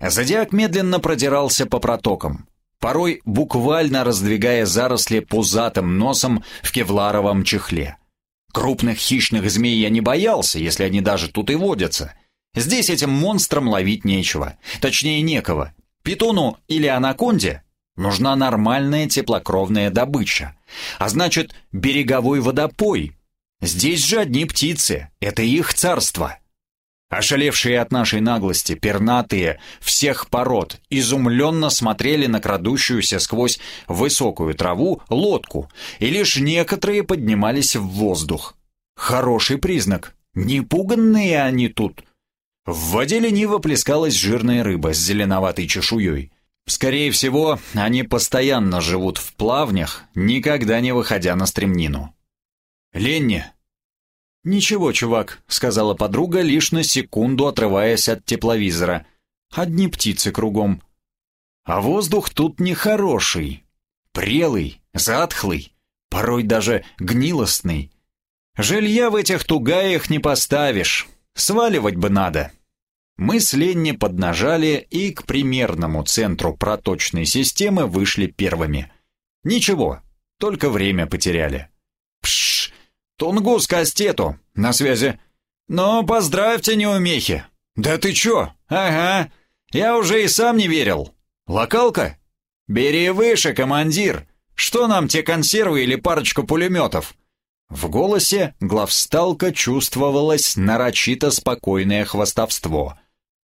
Зодиак медленно продирался по протокам, порой буквально раздвигая заросли пузатым носом в кевларовом чехле. Крупных хищных змей я не боялся, если они даже тут и водятся. Здесь этим монстрам ловить нечего, точнее некого. Питону или анаконде нужна нормальная теплокровная добыча, а значит береговой водопой. Здесь же одни птицы, это их царство. Ошалевшие от нашей наглости, пернатые, всех пород, изумленно смотрели на крадущуюся сквозь высокую траву лодку, и лишь некоторые поднимались в воздух. Хороший признак. Не пуганные они тут. В воде лениво плескалась жирная рыба с зеленоватой чешуей. Скорее всего, они постоянно живут в плавнях, никогда не выходя на стремнину. «Ленни, «Ничего, чувак», — сказала подруга, лишь на секунду отрываясь от тепловизора. «Одни птицы кругом». «А воздух тут нехороший. Прелый, затхлый, порой даже гнилостный. Жилья в этих тугаях не поставишь. Сваливать бы надо». Мы с Ленни поднажали и к примерному центру проточной системы вышли первыми. Ничего, только время потеряли. «Тунгус Кастету, на связи». «Ну, поздравьте, неумехи». «Да ты чё? Ага, я уже и сам не верил». «Локалка?» «Бери выше, командир. Что нам те консервы или парочку пулеметов?» В голосе главсталка чувствовалось нарочито спокойное хвостовство.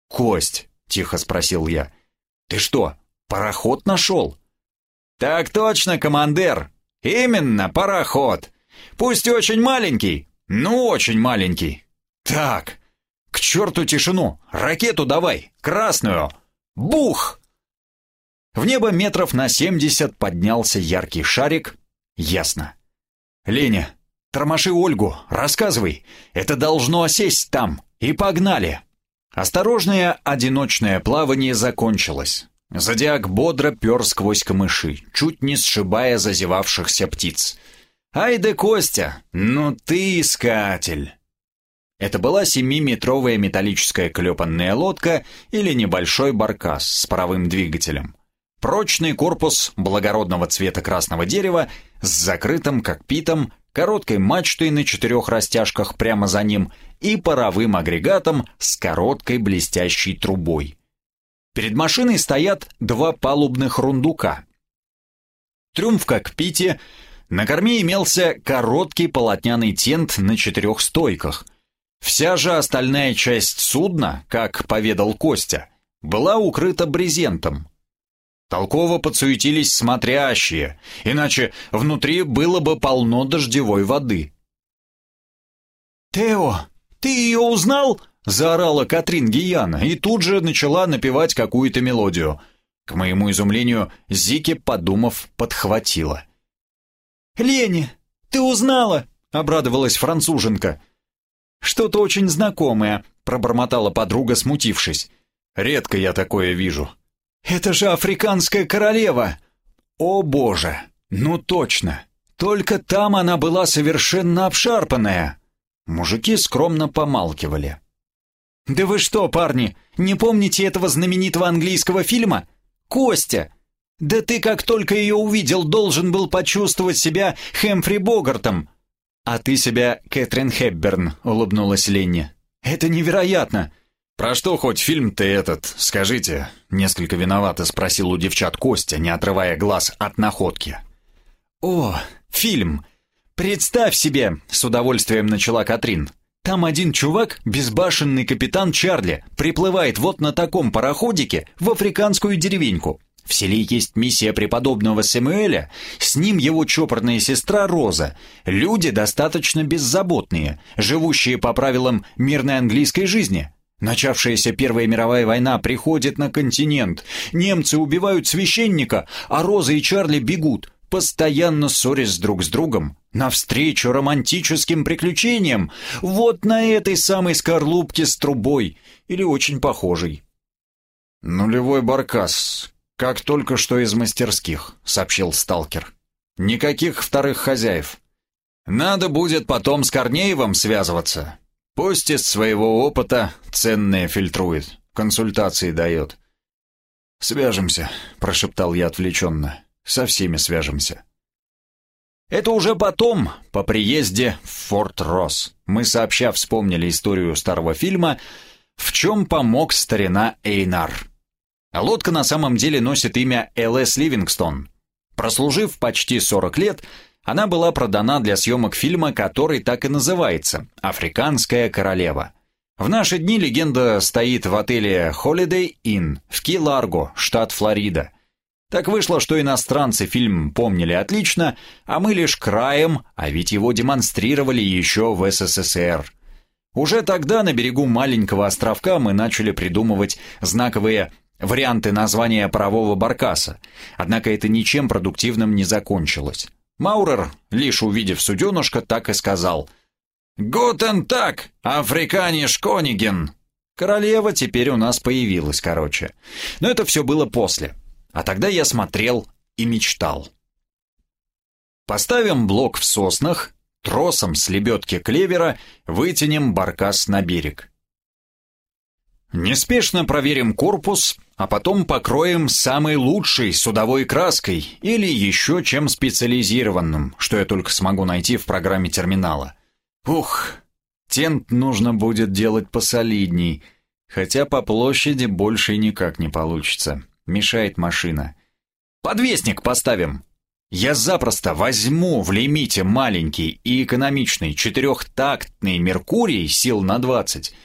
«Кость», — тихо спросил я, — «ты что, пароход нашел?» «Так точно, командир. Именно, пароход. Пусть и очень маленький, но очень маленький. Так, к черту тишину, ракету давай, красную. Бух! В небо метров на семьдесят поднялся яркий шарик. Ясно. Леня, тормоши Ольгу, рассказывай. Это должно осесть там. И погнали. Осторожное одиночное плавание закончилось. Зодиак бодро пер сквозь камыши, чуть не сшибая зазевавшихся птиц. «Ай да Костя, ну ты искатель!» Это была семиметровая металлическая клепанная лодка или небольшой баркас с паровым двигателем. Прочный корпус благородного цвета красного дерева с закрытым кокпитом, короткой мачтой на четырех растяжках прямо за ним и паровым агрегатом с короткой блестящей трубой. Перед машиной стоят два палубных рундука. Трюм в кокпите — на корме имелся короткий полотняный тент на четырех стойках. Вся же остальная часть судна, как поведал Костя, была укрыта брезентом. Толково подсуетились смотрящие, иначе внутри было бы полно дождевой воды. «Тео, ты ее узнал?» — заорала Катрин Гияна и тут же начала напевать какую-то мелодию. К моему изумлению, Зики, подумав, подхватила. «Лени, ты узнала?» — обрадовалась француженка. «Что-то очень знакомое», — пробормотала подруга, смутившись. «Редко я такое вижу». «Это же африканская королева!» «О боже! Ну точно! Только там она была совершенно обшарпанная!» Мужики скромно помалкивали. «Да вы что, парни, не помните этого знаменитого английского фильма? Костя! Да ты как только ее увидел, должен был почувствовать себя Хэмфри Богартом!» «А ты себя Кэтрин Хепберн», — улыбнулась Ленни. «Это невероятно!» «Про что хоть фильм-то этот, скажите?» Несколько виновато спросил у девчат Костя, не отрывая глаз от находки. «О, фильм! Представь себе!» — с удовольствием начала Катрин. «Там один чувак, безбашенный капитан Чарли, приплывает вот на таком пароходике в африканскую деревеньку. В селе есть миссия преподобного Самуэля, с ним его чопорная сестра Роза. Люди достаточно беззаботные, живущие по правилам мирной английской жизни. Начавшаяся Первая мировая война приходит на континент. Немцы убивают священника, а Роза и Чарли бегут, постоянно ссорясь друг с другом, навстречу романтическим приключениям, вот на этой самой скорлупке с трубой, или очень похожей. «Нулевой баркас, как только что из мастерских», — сообщил сталкер. «Никаких вторых хозяев. Надо будет потом с Корнеевым связываться. Пусть из своего опыта ценное фильтрует, консультации дает. «Свяжемся», — прошептал я отвлеченно. «Со всеми свяжемся». Это уже потом, по приезде в Форт Росс, мы сообща вспомнили историю старого фильма «В чем помог старина Эйнар». Лодка на самом деле носит имя Л.С. Ливингстон. Прослужив почти 40 лет, она была продана для съемок фильма, который так и называется «Африканская королева». В наши дни легенда стоит в отеле Holiday Inn в Ки-Ларго, штат Флорида. Так вышло, что иностранцы фильм помнили отлично, а мы лишь краем, а ведь его демонстрировали еще в СССР. Уже тогда на берегу маленького островка мы начали придумывать знаковые варианты названия парового баркаса, однако это ничем продуктивным не закончилось. Маурер, лишь увидев суденышко, так и сказал «Гутен так, африканиш Кониген!» Королева теперь у нас появилась, короче. Но это все было после. А тогда я смотрел и мечтал. Поставим блок в соснах, тросом с лебедки клевера вытянем баркас на берег. Неспешно проверим корпус, а потом покроем самой лучшей судовой краской или еще чем специализированным, что я только смогу найти в программе терминала. Ух, тент нужно будет делать посолидней, хотя по площади больше никак не получится. Мешает машина. Подвесник поставим. Я запросто возьму в лимите маленький и экономичный четырехтактный Меркурий сил на двадцать.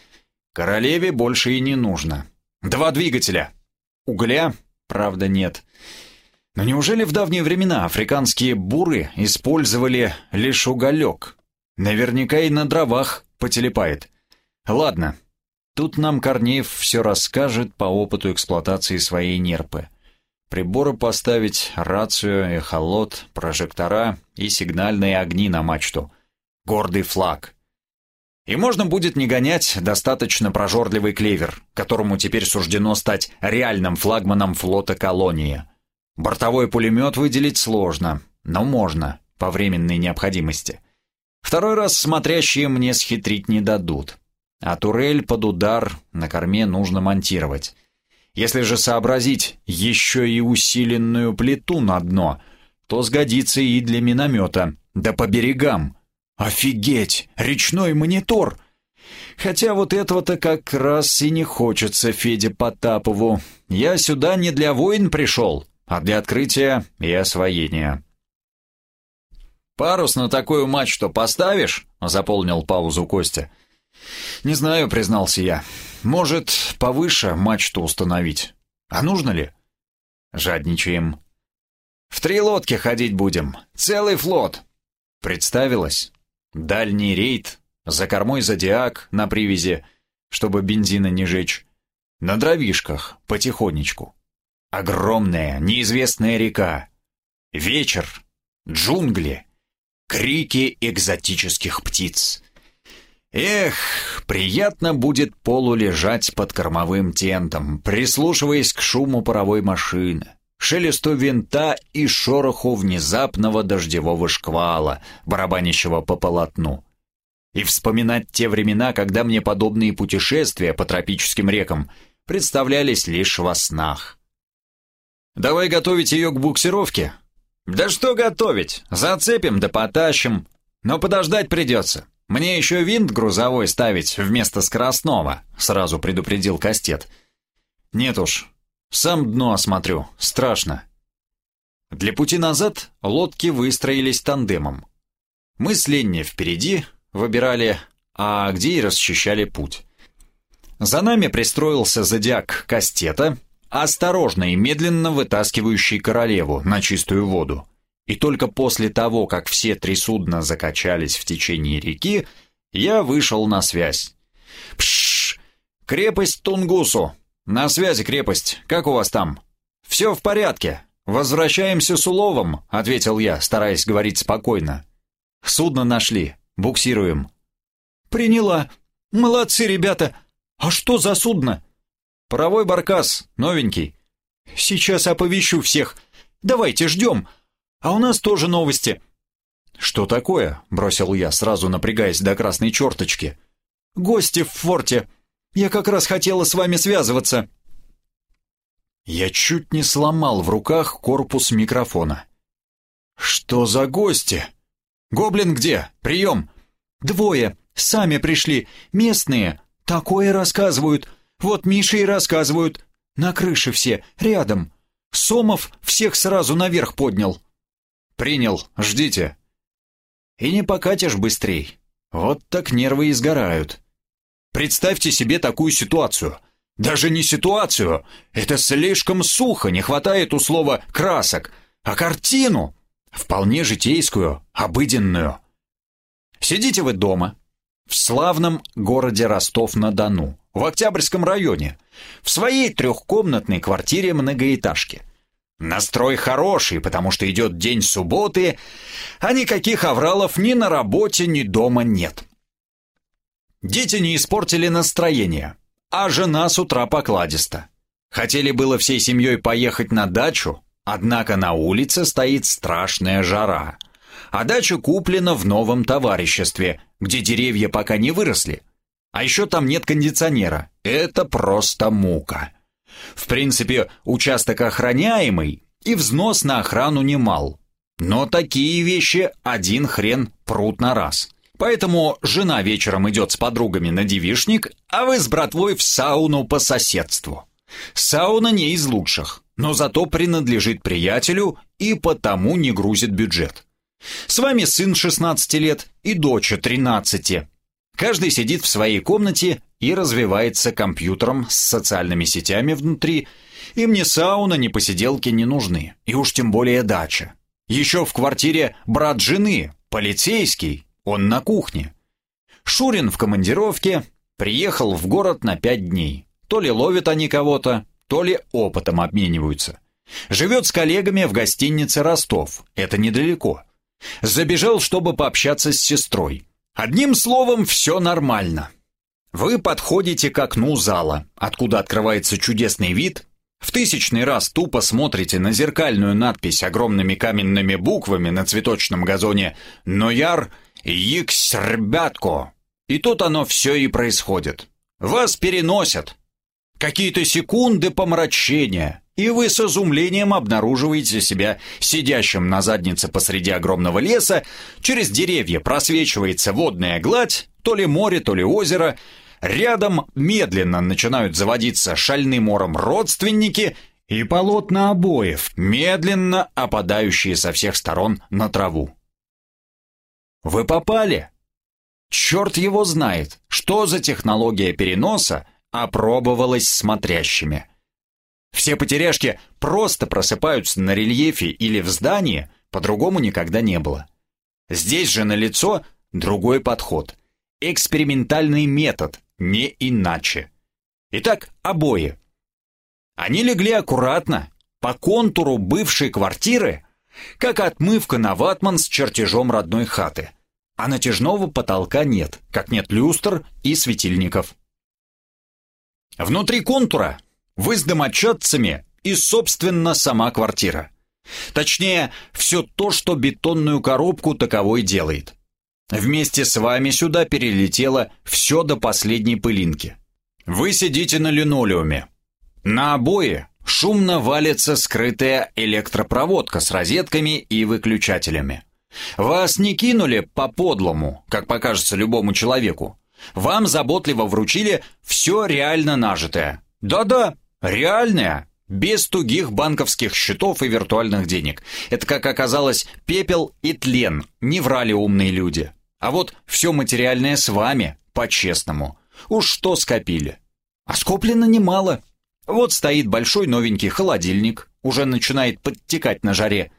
Королеве больше и не нужно. Два двигателя. Угля, правда, нет. Но неужели в давние времена африканские буры использовали лишь уголек? Наверняка и на дровах потелепает. Ладно, тут нам Корнеев все расскажет по опыту эксплуатации своей нерпы. Приборы поставить, рацию, эхолот, прожектора и сигнальные огни на мачту. Гордый флаг. И можно будет не гонять достаточно прожорливый клевер, которому теперь суждено стать реальным флагманом флота колония. Бортовой пулемет выделить сложно, но можно, по временной необходимости. Второй раз смотрящие мне схитрить не дадут. А турель под удар на корме нужно монтировать. Если же сообразить еще и усиленную плиту на дно, то сгодится и для миномета, да по берегам, Офигеть! Речной монитор! Хотя вот этого-то как раз и не хочется Феде Потапову. Я сюда не для войн пришел, а для открытия и освоения. «Парус на такую мачту поставишь?» — заполнил паузу Костя. «Не знаю», — признался я. «Может, повыше мачту установить? А нужно ли?» «Жадничаем». «В три лодки ходить будем. Целый флот». Представилось? Дальний рейд, за кормой зодиак на привязи, чтобы бензина не жечь. На дровишках, потихонечку. огромная, неизвестная река. Вечер, джунгли, крики экзотических птиц. Эх, приятно будет полулежать под кормовым тентом, прислушиваясь к шуму паровой машины, шелесту винта и шороху внезапного дождевого шквала, барабанящего по полотну. И вспоминать те времена, когда мне подобные путешествия по тропическим рекам представлялись лишь во снах. «Давай готовить ее к буксировке?» «Да что готовить? Зацепим да потащим. Но подождать придется. Мне еще винт грузовой ставить вместо скоростного», — сразу предупредил Кастет. «Нет уж, сам дно осмотрю, страшно». Для пути назад лодки выстроились тандемом. Мы с Ленни впереди выбирали, а где и расчищали путь. За нами пристроился зодиак Кастета, осторожно и медленно вытаскивающий королеву на чистую воду. И только после того, как все три судна закачались в течение реки, я вышел на связь. «Пшшш! Крепость Тунгусу! На связи крепость! Как у вас там?» «Все в порядке! Возвращаемся с уловом!» — ответил я, стараясь говорить спокойно. «Судно нашли. Буксируем». «Приняла. Молодцы, ребята! А что за судно?» «Паровой баркас, новенький». «Сейчас оповещу всех. Давайте ждем. А у нас тоже новости». «Что такое?» — бросил я, сразу напрягаясь до красной черточки. «Гости в форте. Я как раз хотела с вами связываться». Я чуть не сломал в руках корпус микрофона. «Что за гости?» «Гоблин где? Прием!» «Двое. Сами пришли. Местные. Такое рассказывают. Вот Миша и рассказывают. На крыше все, рядом. Сомов всех сразу наверх поднял». «Принял. Ждите». «И не покатишь быстрей. Вот так нервы изгорают». Представьте себе такую ситуацию. Даже не ситуацию. Это слишком сухо, не хватает у слова «красок», а картину. Вполне житейскую, обыденную. Сидите вы дома, в славном городе Ростов-на-Дону, в Октябрьском районе, в своей трехкомнатной квартире многоэтажки. Настрой хороший, потому что идет день субботы, а никаких авралов ни на работе, ни дома нет. Дети не испортили настроение, а жена с утра покладиста. Хотели было всей семьей поехать на дачу, однако на улице стоит страшная жара. А дача куплена в новом товариществе, где деревья пока не выросли. А еще там нет кондиционера. Это просто мука. В принципе, участок охраняемый, и взнос на охрану немал. Но такие вещи один хрен прут на раз. Поэтому жена вечером идет с подругами на девишник, а вы с братвой в сауну по соседству. Сауна не из лучших, но зато принадлежит приятелю и потому не грузит бюджет. С вами сын 16 лет и дочь 13. Каждый сидит в своей комнате и развивается компьютером с социальными сетями внутри. Им ни сауна, ни посиделки не нужны, и уж тем более дача. Еще в квартире брат жены, полицейский, он на кухне. Шурин в командировке, приехал в город на пять дней. То ли ловят они кого-то, то ли опытом обмениваются. Живет с коллегами в гостинице «Ростов», это недалеко. Забежал, чтобы пообщаться с сестрой. Одним словом, все нормально. Вы подходите к окну зала, откуда открывается чудесный вид, в тысячный раз тупо смотрите на зеркальную надпись огромными каменными буквами на цветочном газоне «Нояр Иксрбятко. И тут оно все и происходит. Вас переносят. Какие-то секунды помрачения, и вы с изумлением обнаруживаете себя сидящим на заднице посреди огромного леса, через деревья просвечивается водная гладь, то ли море, то ли озеро, рядом медленно начинают заводиться шальным мором родственники и полотна обоев, медленно опадающие со всех сторон на траву. Вы попали. Черт его знает, что за технология переноса опробовалась смотрящими. Все потеряшки просто просыпаются на рельефе или в здании, по-другому никогда не было. Здесь же налицо другой подход. Экспериментальный метод, не иначе. Итак, обои. Они легли аккуратно, по контуру бывшей квартиры, как отмывка на ватман с чертежом родной хаты. А натяжного потолка нет, как нет люстр и светильников. Внутри контура вы с домочадцами и, собственно, сама квартира. Точнее, все то, что бетонную коробку таковой делает. Вместе с вами сюда перелетело все до последней пылинки. Вы сидите на линолеуме. На обои шумно валится скрытая электропроводка с розетками и выключателями. Вас не кинули по-подлому, как покажется любому человеку. Вам заботливо вручили все реально нажитое. Да-да, реальное, без тугих банковских счетов и виртуальных денег. Это, как оказалось, пепел и тлен, не врали умные люди. А вот все материальное с вами, по-честному. Уж что скопили. А скоплено немало. Вот стоит большой новенький холодильник, уже начинает подтекать на жаре.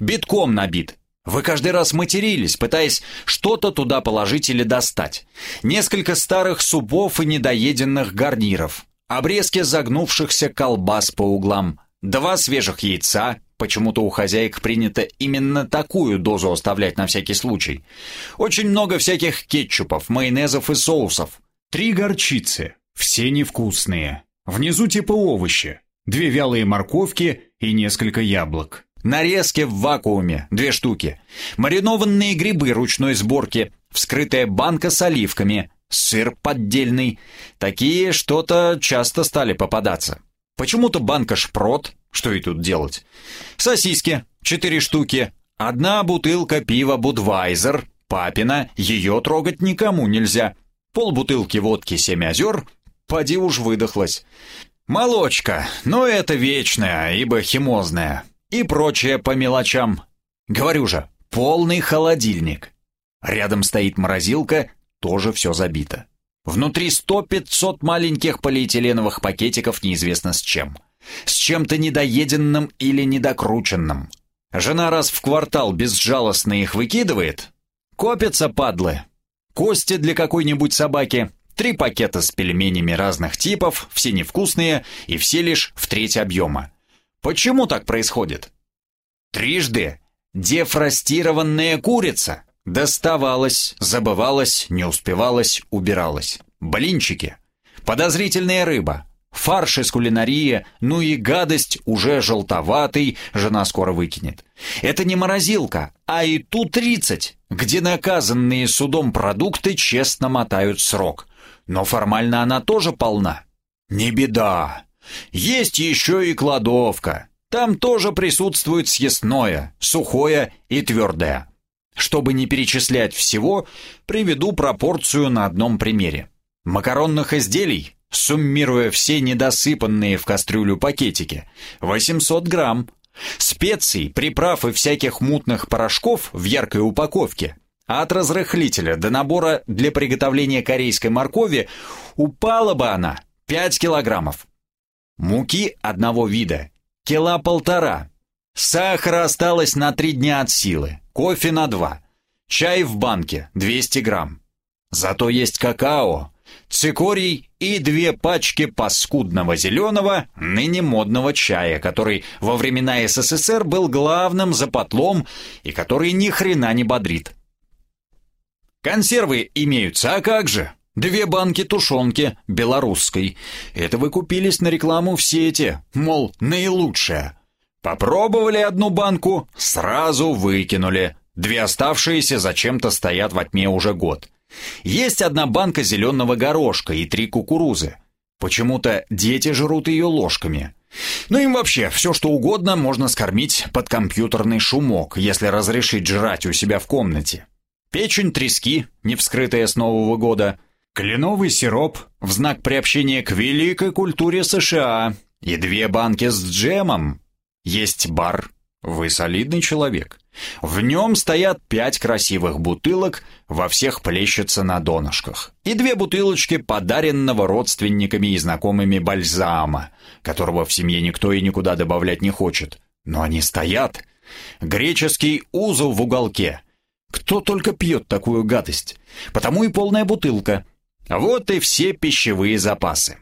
Битком набит. Вы каждый раз матерились, пытаясь что-то туда положить или достать. Несколько старых супов и недоеденных гарниров. Обрезки загнувшихся колбас по углам. Два свежих яйца, почему-то у хозяек принято именно такую дозу оставлять на всякий случай. Очень много всяких кетчупов, майонезов и соусов. Три горчицы, все невкусные. Внизу типа овощи. Две вялые морковки и несколько яблок. Нарезки в вакууме, две штуки. Маринованные грибы ручной сборки. Вскрытая банка с оливками. Сыр поддельный. Такие что-то часто стали попадаться. Почему-то банка шпрот. Что и тут делать? Сосиски. Четыре штуки. Одна бутылка пива «Будвайзер». Папина. Ее трогать никому нельзя. Полбутылки водки «Семь озер». Поди уж выдохлась. Молочка. Но это вечная, ибо химозная и прочее по мелочам. Говорю же, полный холодильник. Рядом стоит морозилка, тоже все забито. Внутри сто-пятьсот маленьких полиэтиленовых пакетиков неизвестно с чем. С чем-то недоеденным или недокрученным. Жена раз в квартал безжалостно их выкидывает. Копятся падлы. Кости для какой-нибудь собаки, три пакета с пельменями разных типов, все невкусные и все лишь в треть объема. Почему так происходит? Трижды дефростированная курица доставалась, забывалась, не успевалась, убиралась. Блинчики, подозрительная рыба, фарш из кулинарии, ну и гадость уже желтоватый, жена скоро выкинет. Это не морозилка, а и Ту-30, где наказанные судом продукты честно мотают срок. Но формально она тоже полна. Не беда, есть еще и кладовка. Там тоже присутствует съестное, сухое и твердое. Чтобы не перечислять всего, приведу пропорцию на одном примере. Макаронных изделий, суммируя все недосыпанные в кастрюлю пакетики, 800 грамм. Специй, приправ и всяких мутных порошков в яркой упаковке. От разрыхлителя до набора для приготовления корейской моркови упала бы она 5 килограммов. Муки одного вида – кила полтора. Сахара осталось на три дня от силы, кофе на два. Чай в банке – 200 грамм. Зато есть какао, цикорий и две пачки паскудного зеленого, ныне модного чая, который во времена СССР был главным запотлом и который ни хрена не бодрит. Консервы имеются, а как же? Две банки тушенки, белорусской. Это вы купились на рекламу в сети, мол, наилучшая. Попробовали одну банку, сразу выкинули. Две оставшиеся зачем-то стоят во тьме уже год. Есть одна банка зеленого горошка и три кукурузы. Почему-то дети жрут ее ложками. Ну им вообще все что угодно можно скормить под компьютерный шумок, если разрешить жрать у себя в комнате. Печень трески, не вскрытая с Нового года – кленовый сироп в знак приобщения к великой культуре США и две банки с джемом. Есть бар. Вы солидный человек. В нем стоят пять красивых бутылок, во всех плещется на донышках. И две бутылочки подаренного родственниками и знакомыми бальзама, которого в семье никто и никуда добавлять не хочет. Но они стоят. Греческий узел в уголке. Кто только пьет такую гадость. Потому и полная бутылка. Вот и все пищевые запасы.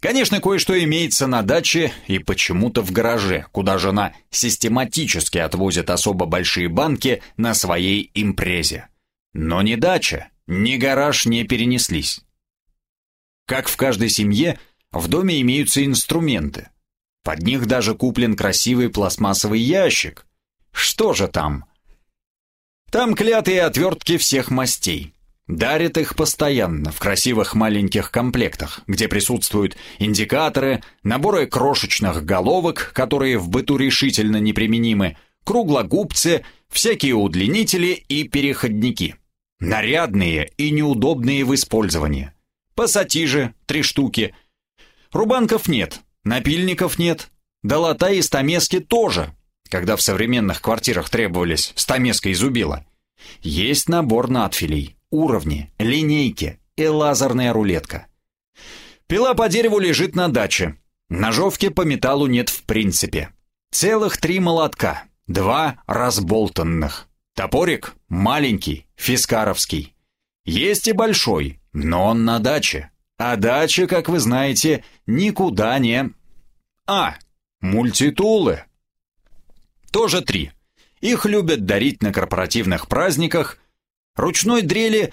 Конечно, кое-что имеется на даче и почему-то в гараже, куда жена систематически отвозит особо большие банки на своей импрезе. Но ни дача, ни гараж не перенеслись. Как в каждой семье, в доме имеются инструменты. Под них даже куплен красивый пластмассовый ящик. Что же там? Там клятые отвертки всех мастей. Дарит их постоянно в красивых маленьких комплектах, где присутствуют индикаторы, наборы крошечных головок, которые в быту решительно неприменимы, круглогубцы, всякие удлинители и переходники. Нарядные и неудобные в использовании. Пассатижи — три штуки. Рубанков нет, напильников нет. Долота и стамески тоже, когда в современных квартирах требовались стамеска и зубила. Есть набор надфилей, уровни, линейки и лазерная рулетка. Пила по дереву лежит на даче. Ножовки по металлу нет в принципе. Целых три молотка, два разболтанных. Топорик маленький, фискаровский. Есть и большой, но он на даче. А дача, как вы знаете, никуда не... А, мультитулы. Тоже три. Их любят дарить на корпоративных праздниках, Ручной дрели...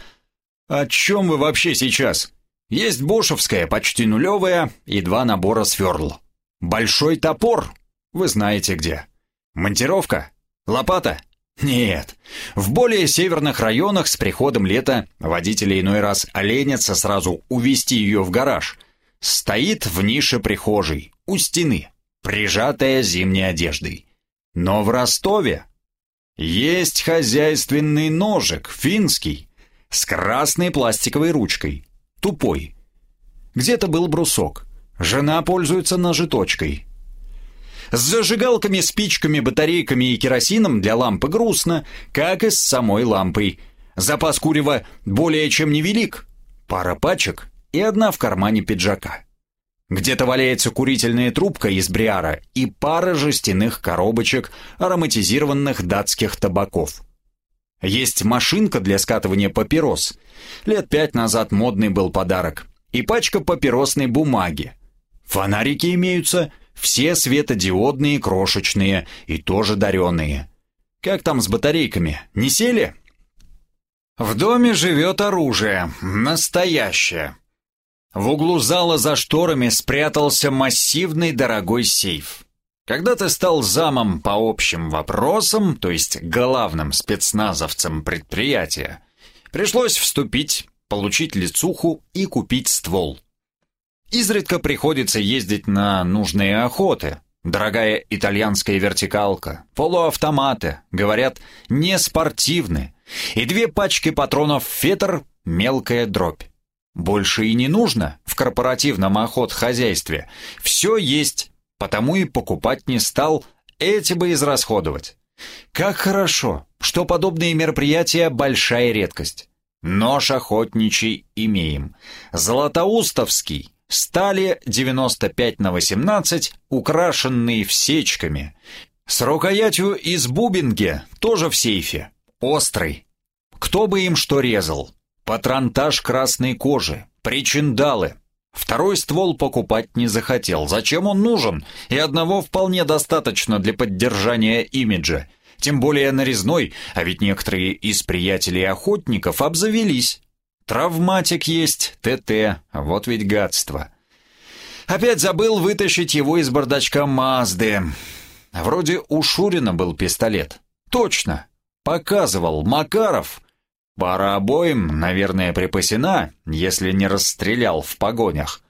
О чем вы вообще сейчас? Есть бошевская, почти нулевая, и два набора сверл. Большой топор. Вы знаете где. Монтировка? Лопата? Нет. В более северных районах с приходом лета водители иной раз оленятся сразу увести ее в гараж. Стоит в нише прихожей, у стены, прижатая зимней одеждой. Но в Ростове есть хозяйственный ножик, финский, с красной пластиковой ручкой, тупой. Где-то был брусок. Жена пользуется ножиточкой. С зажигалками, спичками, батарейками и керосином для лампы грустно, как и с самой лампой. Запас курева более чем невелик. Пара пачек и одна в кармане пиджака. Где-то валяется курительная трубка из бриара и пара жестяных коробочек ароматизированных датских табаков. Есть машинка для скатывания папирос. Лет пять назад модный был подарок. И пачка папиросной бумаги. Фонарики имеются, все светодиодные, крошечные и тоже дареные. Как там с батарейками, не сели? В доме живет оружие, настоящее. В углу зала за шторами спрятался массивный дорогой сейф. Когда ты стал замом по общим вопросам, то есть главным спецназовцем предприятия, пришлось вступить, получить лицуху и купить ствол. Изредка приходится ездить на нужные охоты. Дорогая итальянская вертикалка, полуавтоматы, говорят, не спортивны, и две пачки патронов «Фетр» — мелкая дробь. Больше и не нужно в корпоративном охотхозяйстве. Все есть, потому и покупать не стал, эти бы израсходовать. Как хорошо, что подобные мероприятия – большая редкость. Нож охотничий имеем. Златоустовский, стали 95 на 18, украшенные всечками. С рукоятью из бубенги, тоже в сейфе. Острый. Кто бы им что резал, Патронтаж красной кожи, причиндалы. Второй ствол покупать не захотел. Зачем он нужен? И одного вполне достаточно для поддержания имиджа. Тем более нарезной, а ведь некоторые из приятелей охотников обзавелись. Травматик есть, ТТ, вот ведь гадство. Опять забыл вытащить его из бардачка Мазды. Вроде у Шурина был пистолет. Точно. Показывал Макаров. Пара обоим, наверное, припасена, если не расстрелял в погонях.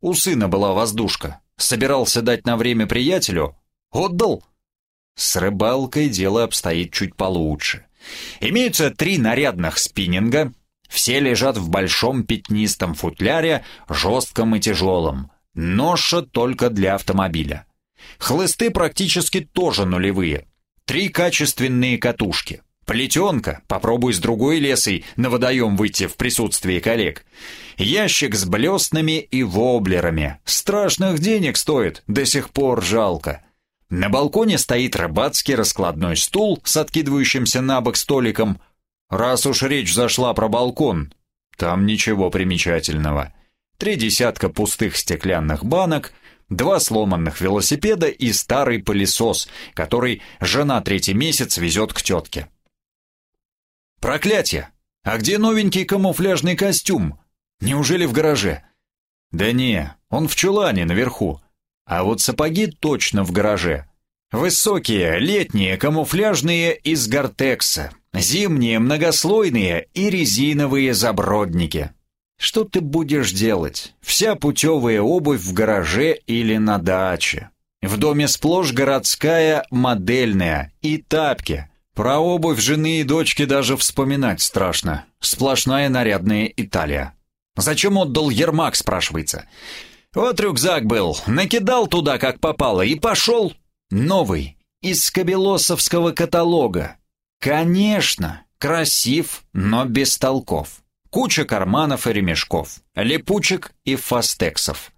У сына была воздушка. Собирался дать на время приятелю. Отдал. С рыбалкой дело обстоит чуть получше. Имеются три нарядных спиннинга. Все лежат в большом пятнистом футляре, жестком и тяжелом. Ноша только для автомобиля. Хлысты практически тоже нулевые. Три качественные катушки. Плетенка, попробуй с другой лесой на водоем выйти в присутствии коллег. Ящик с блеснами и воблерами. Страшных денег стоит, до сих пор жалко. На балконе стоит рыбацкий раскладной стул с откидывающимся на бок столиком. Раз уж речь зашла про балкон, там ничего примечательного. три десятка пустых стеклянных банок, два сломанных велосипеда и старый пылесос, который жена третий месяц везет к тетке. Проклятие! А где новенький камуфляжный костюм? Неужели в гараже? Да не, он в чулане наверху. А вот сапоги точно в гараже. Высокие, летние, камуфляжные из гортекса. Зимние, многослойные и резиновые забродники. Что ты будешь делать? Вся путевая обувь в гараже или на даче. В доме сплошь городская, модельная и тапки. Про обувь жены и дочки даже вспоминать страшно. Сплошная нарядная Италия. Зачем отдал Ермак, спрашивается. Вот рюкзак был, накидал туда как попало и пошел. Новый, из кабелосовского каталога. Конечно, красив, но без толков. Куча карманов и ремешков, липучек и фастексов.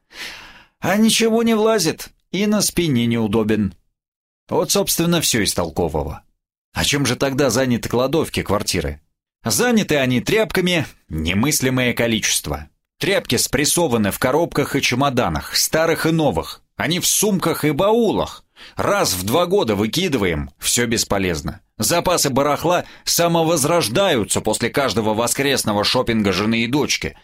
А ничего не влазит и на спине неудобен. Вот, собственно, все из толкового. А чем же тогда заняты кладовки квартиры? Заняты они тряпками немыслимое количество. Тряпки спрессованы в коробках и чемоданах, старых и новых. Они в сумках и баулах. Раз в два года выкидываем, все бесполезно. Запасы барахла самовозрождаются после каждого воскресного шопинга жены и дочки.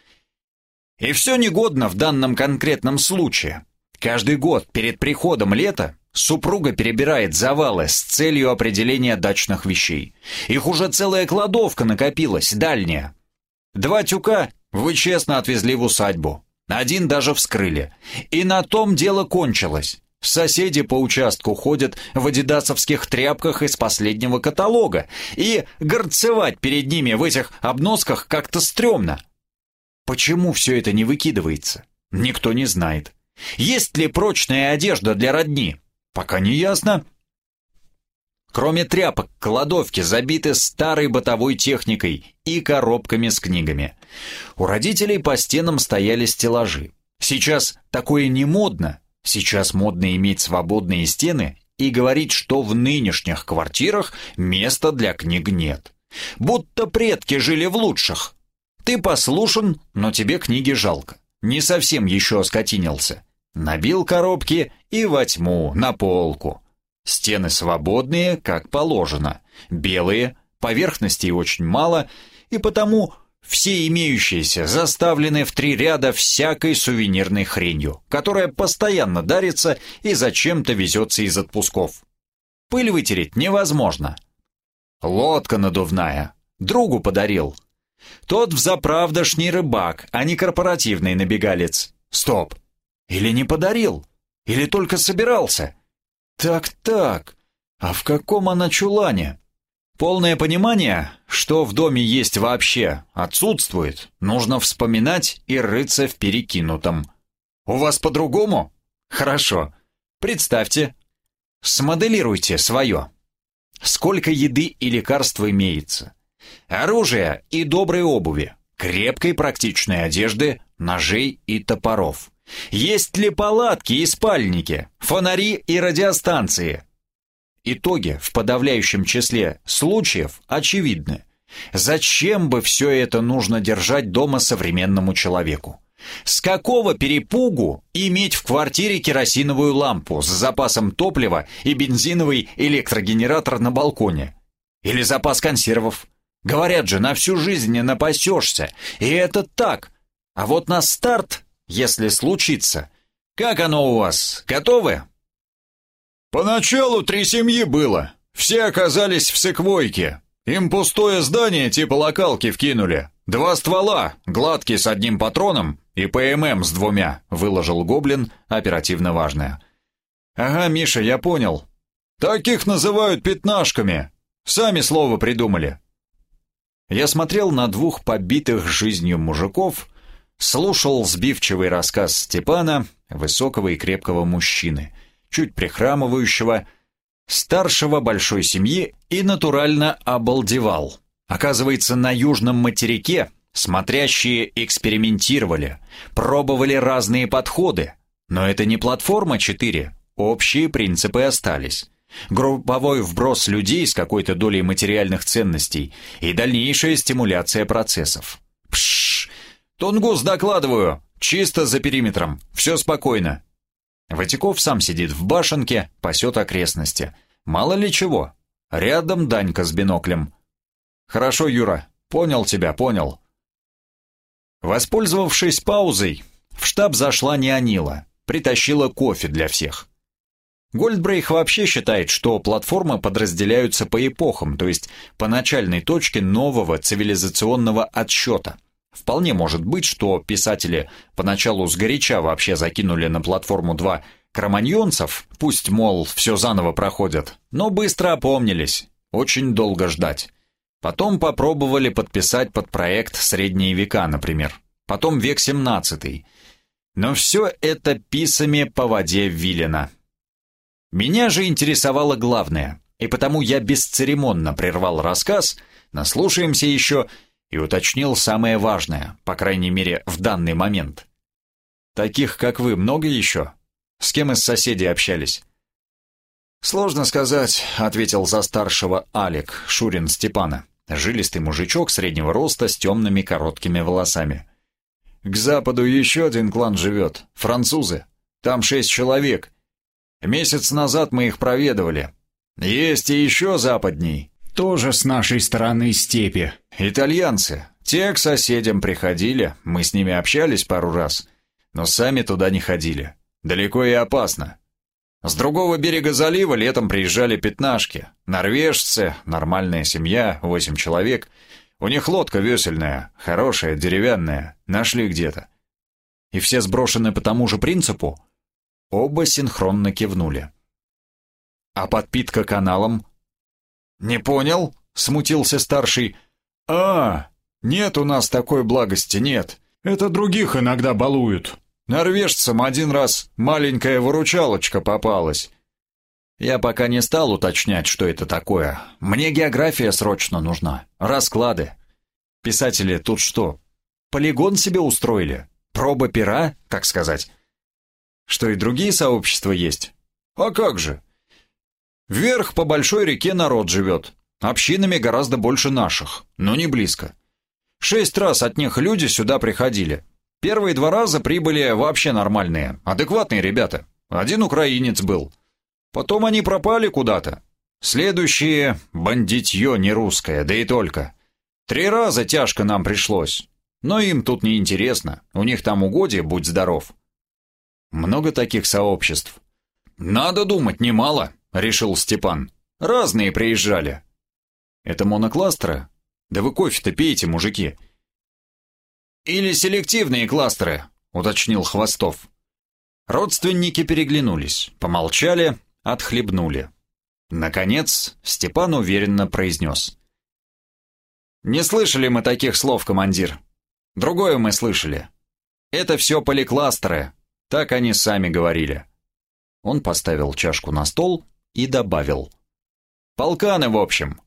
И все негодно в данном конкретном случае. Каждый год перед приходом лета супруга перебирает завалы с целью определения дачных вещей. Их уже целая кладовка накопилась, дальняя. Два тюка вы честно отвезли в усадьбу. Один даже вскрыли. И на том дело кончилось. Соседи по участку ходят в адидасовских тряпках из последнего каталога, и горцевать перед ними в этих обносках как-то стрёмно. Почему все это не выкидывается? Никто не знает. Есть ли прочная одежда для родни? Пока не ясно. Кроме тряпок, кладовки забиты старой бытовой техникой и коробками с книгами. У родителей по стенам стояли стеллажи. Сейчас такое не модно, Сейчас модно иметь свободные стены и говорить, что в нынешних квартирах места для книг нет. Будто предки жили в лучших. Ты послушен, но тебе книги жалко. Не совсем еще оскотинился. Набил коробки и во тьму, на полку. Стены свободные, как положено. Белые, поверхностей очень мало, и потому все имеющиеся заставлены в три ряда всякой сувенирной хренью, которая постоянно дарится и зачем-то везется из отпусков. Пыль вытереть невозможно. Лодка надувная. Другу подарил. Тот взаправдошний рыбак, а не корпоративный набегалец. Стоп. Или не подарил? Или только собирался? Так-так. А в каком она чулане? Полное понимание, что в доме есть вообще, отсутствует. Нужно вспоминать и рыться в перекинутом. У вас по-другому? Хорошо. Представьте. Смоделируйте свое. Сколько еды и лекарств имеется. Оружия и доброй обуви. Крепкой практичной одежды, ножей и топоров. Есть ли палатки и спальники, фонари и радиостанции, Итоги в подавляющем числе случаев очевидны. Зачем бы все это нужно держать дома современному человеку? С какого перепугу иметь в квартире керосиновую лампу с запасом топлива и бензиновый электрогенератор на балконе? Или запас консервов? Говорят же, на всю жизнь не напасешься. И это так. А вот на старт, если случится. Как оно у вас? Готовы? Поначалу три семьи было. Все оказались в секвойке. Им пустое здание типа локалки вкинули. Два ствола, гладкий с одним патроном и ПММ с двумя, выложил гоблин оперативно важное. Ага, Миша, я понял. Таких называют пятнашками. Сами слово придумали. Я смотрел на двух побитых жизнью мужиков, слушал сбивчивый рассказ Степана, высокого и крепкого мужчины, чуть прихрамывающего, старшего большой семьи и натурально обалдевал. Оказывается, на южном материке смотрящие экспериментировали, пробовали разные подходы, но это не платформа 4, общие принципы остались. Групповой вброс людей с какой-то долей материальных ценностей и дальнейшая стимуляция процессов. Пшш! Тунгус докладываю! Чисто за периметром, все спокойно». Ватиков сам сидит в башенке, пасет окрестности. Мало ли чего. Рядом Данька с биноклем. «Хорошо, Юра, понял тебя, понял». Воспользовавшись паузой, в штаб зашла Неонила, притащила кофе для всех. Гольдбрейх вообще считает, что платформы подразделяются по эпохам, то есть по начальной точке нового цивилизационного отсчета. Вполне может быть, что писатели поначалу сгоряча вообще закинули на платформу два кроманьонцев, пусть, мол, все заново проходят, но быстро опомнились, очень долго ждать. Потом попробовали подписать под проект «Средние века», например, потом век 17 Но все это писами по воде Виллина. Меня же интересовало главное, и потому я бесцеремонно прервал рассказ, наслушаемся еще, и уточнил самое важное, по крайней мере, в данный момент. «Таких, как вы, много еще? С кем из соседей общались?» «Сложно сказать», — ответил за старшего Алик, Шурин Степана, жилистый мужичок среднего роста с темными короткими волосами. «К западу еще один клан живет, французы. Там шесть человек, Месяц назад мы их проведывали. Есть и еще западней. Тоже с нашей стороны степи. Итальянцы. Те к соседям приходили, мы с ними общались пару раз, но сами туда не ходили. Далеко и опасно. С другого берега залива летом приезжали пятнашки. Норвежцы, нормальная семья, восемь человек. У них лодка весельная, хорошая, деревянная. Нашли где-то. И все сброшены по тому же принципу? Оба синхронно кивнули. «А подпитка каналом?» «Не понял?» — смутился старший. «А, нет у нас такой благости, нет. Это других иногда балуют. Норвежцам один раз маленькая выручалочка попалась». Я пока не стал уточнять, что это такое. Мне география срочно нужна. Расклады. Писатели тут что, полигон себе устроили? Проба пера, так сказать? Что и другие сообщества есть? А как же? Вверх по большой реке народ живет. Общинами гораздо больше наших, но не близко. Шесть раз от них люди сюда приходили. Первые два раза прибыли вообще нормальные, адекватные ребята. Один украинец был. Потом они пропали куда-то. Следующие — бандитье не русское, да и только. Три раза тяжко нам пришлось. Но им тут не интересно, у них там угодья, будь здоров. Много таких сообществ. Надо думать, немало, решил Степан. Разные приезжали. Это монокластеры? Да вы кофе-то пейте, мужики. Или селективные кластеры, уточнил Хвостов. Родственники переглянулись, помолчали, отхлебнули. Наконец, Степан уверенно произнес. «Не слышали мы таких слов, командир. Другое мы слышали. Это все поликластеры, так они сами говорили. Он поставил чашку на стол и добавил. Полканы, в общем.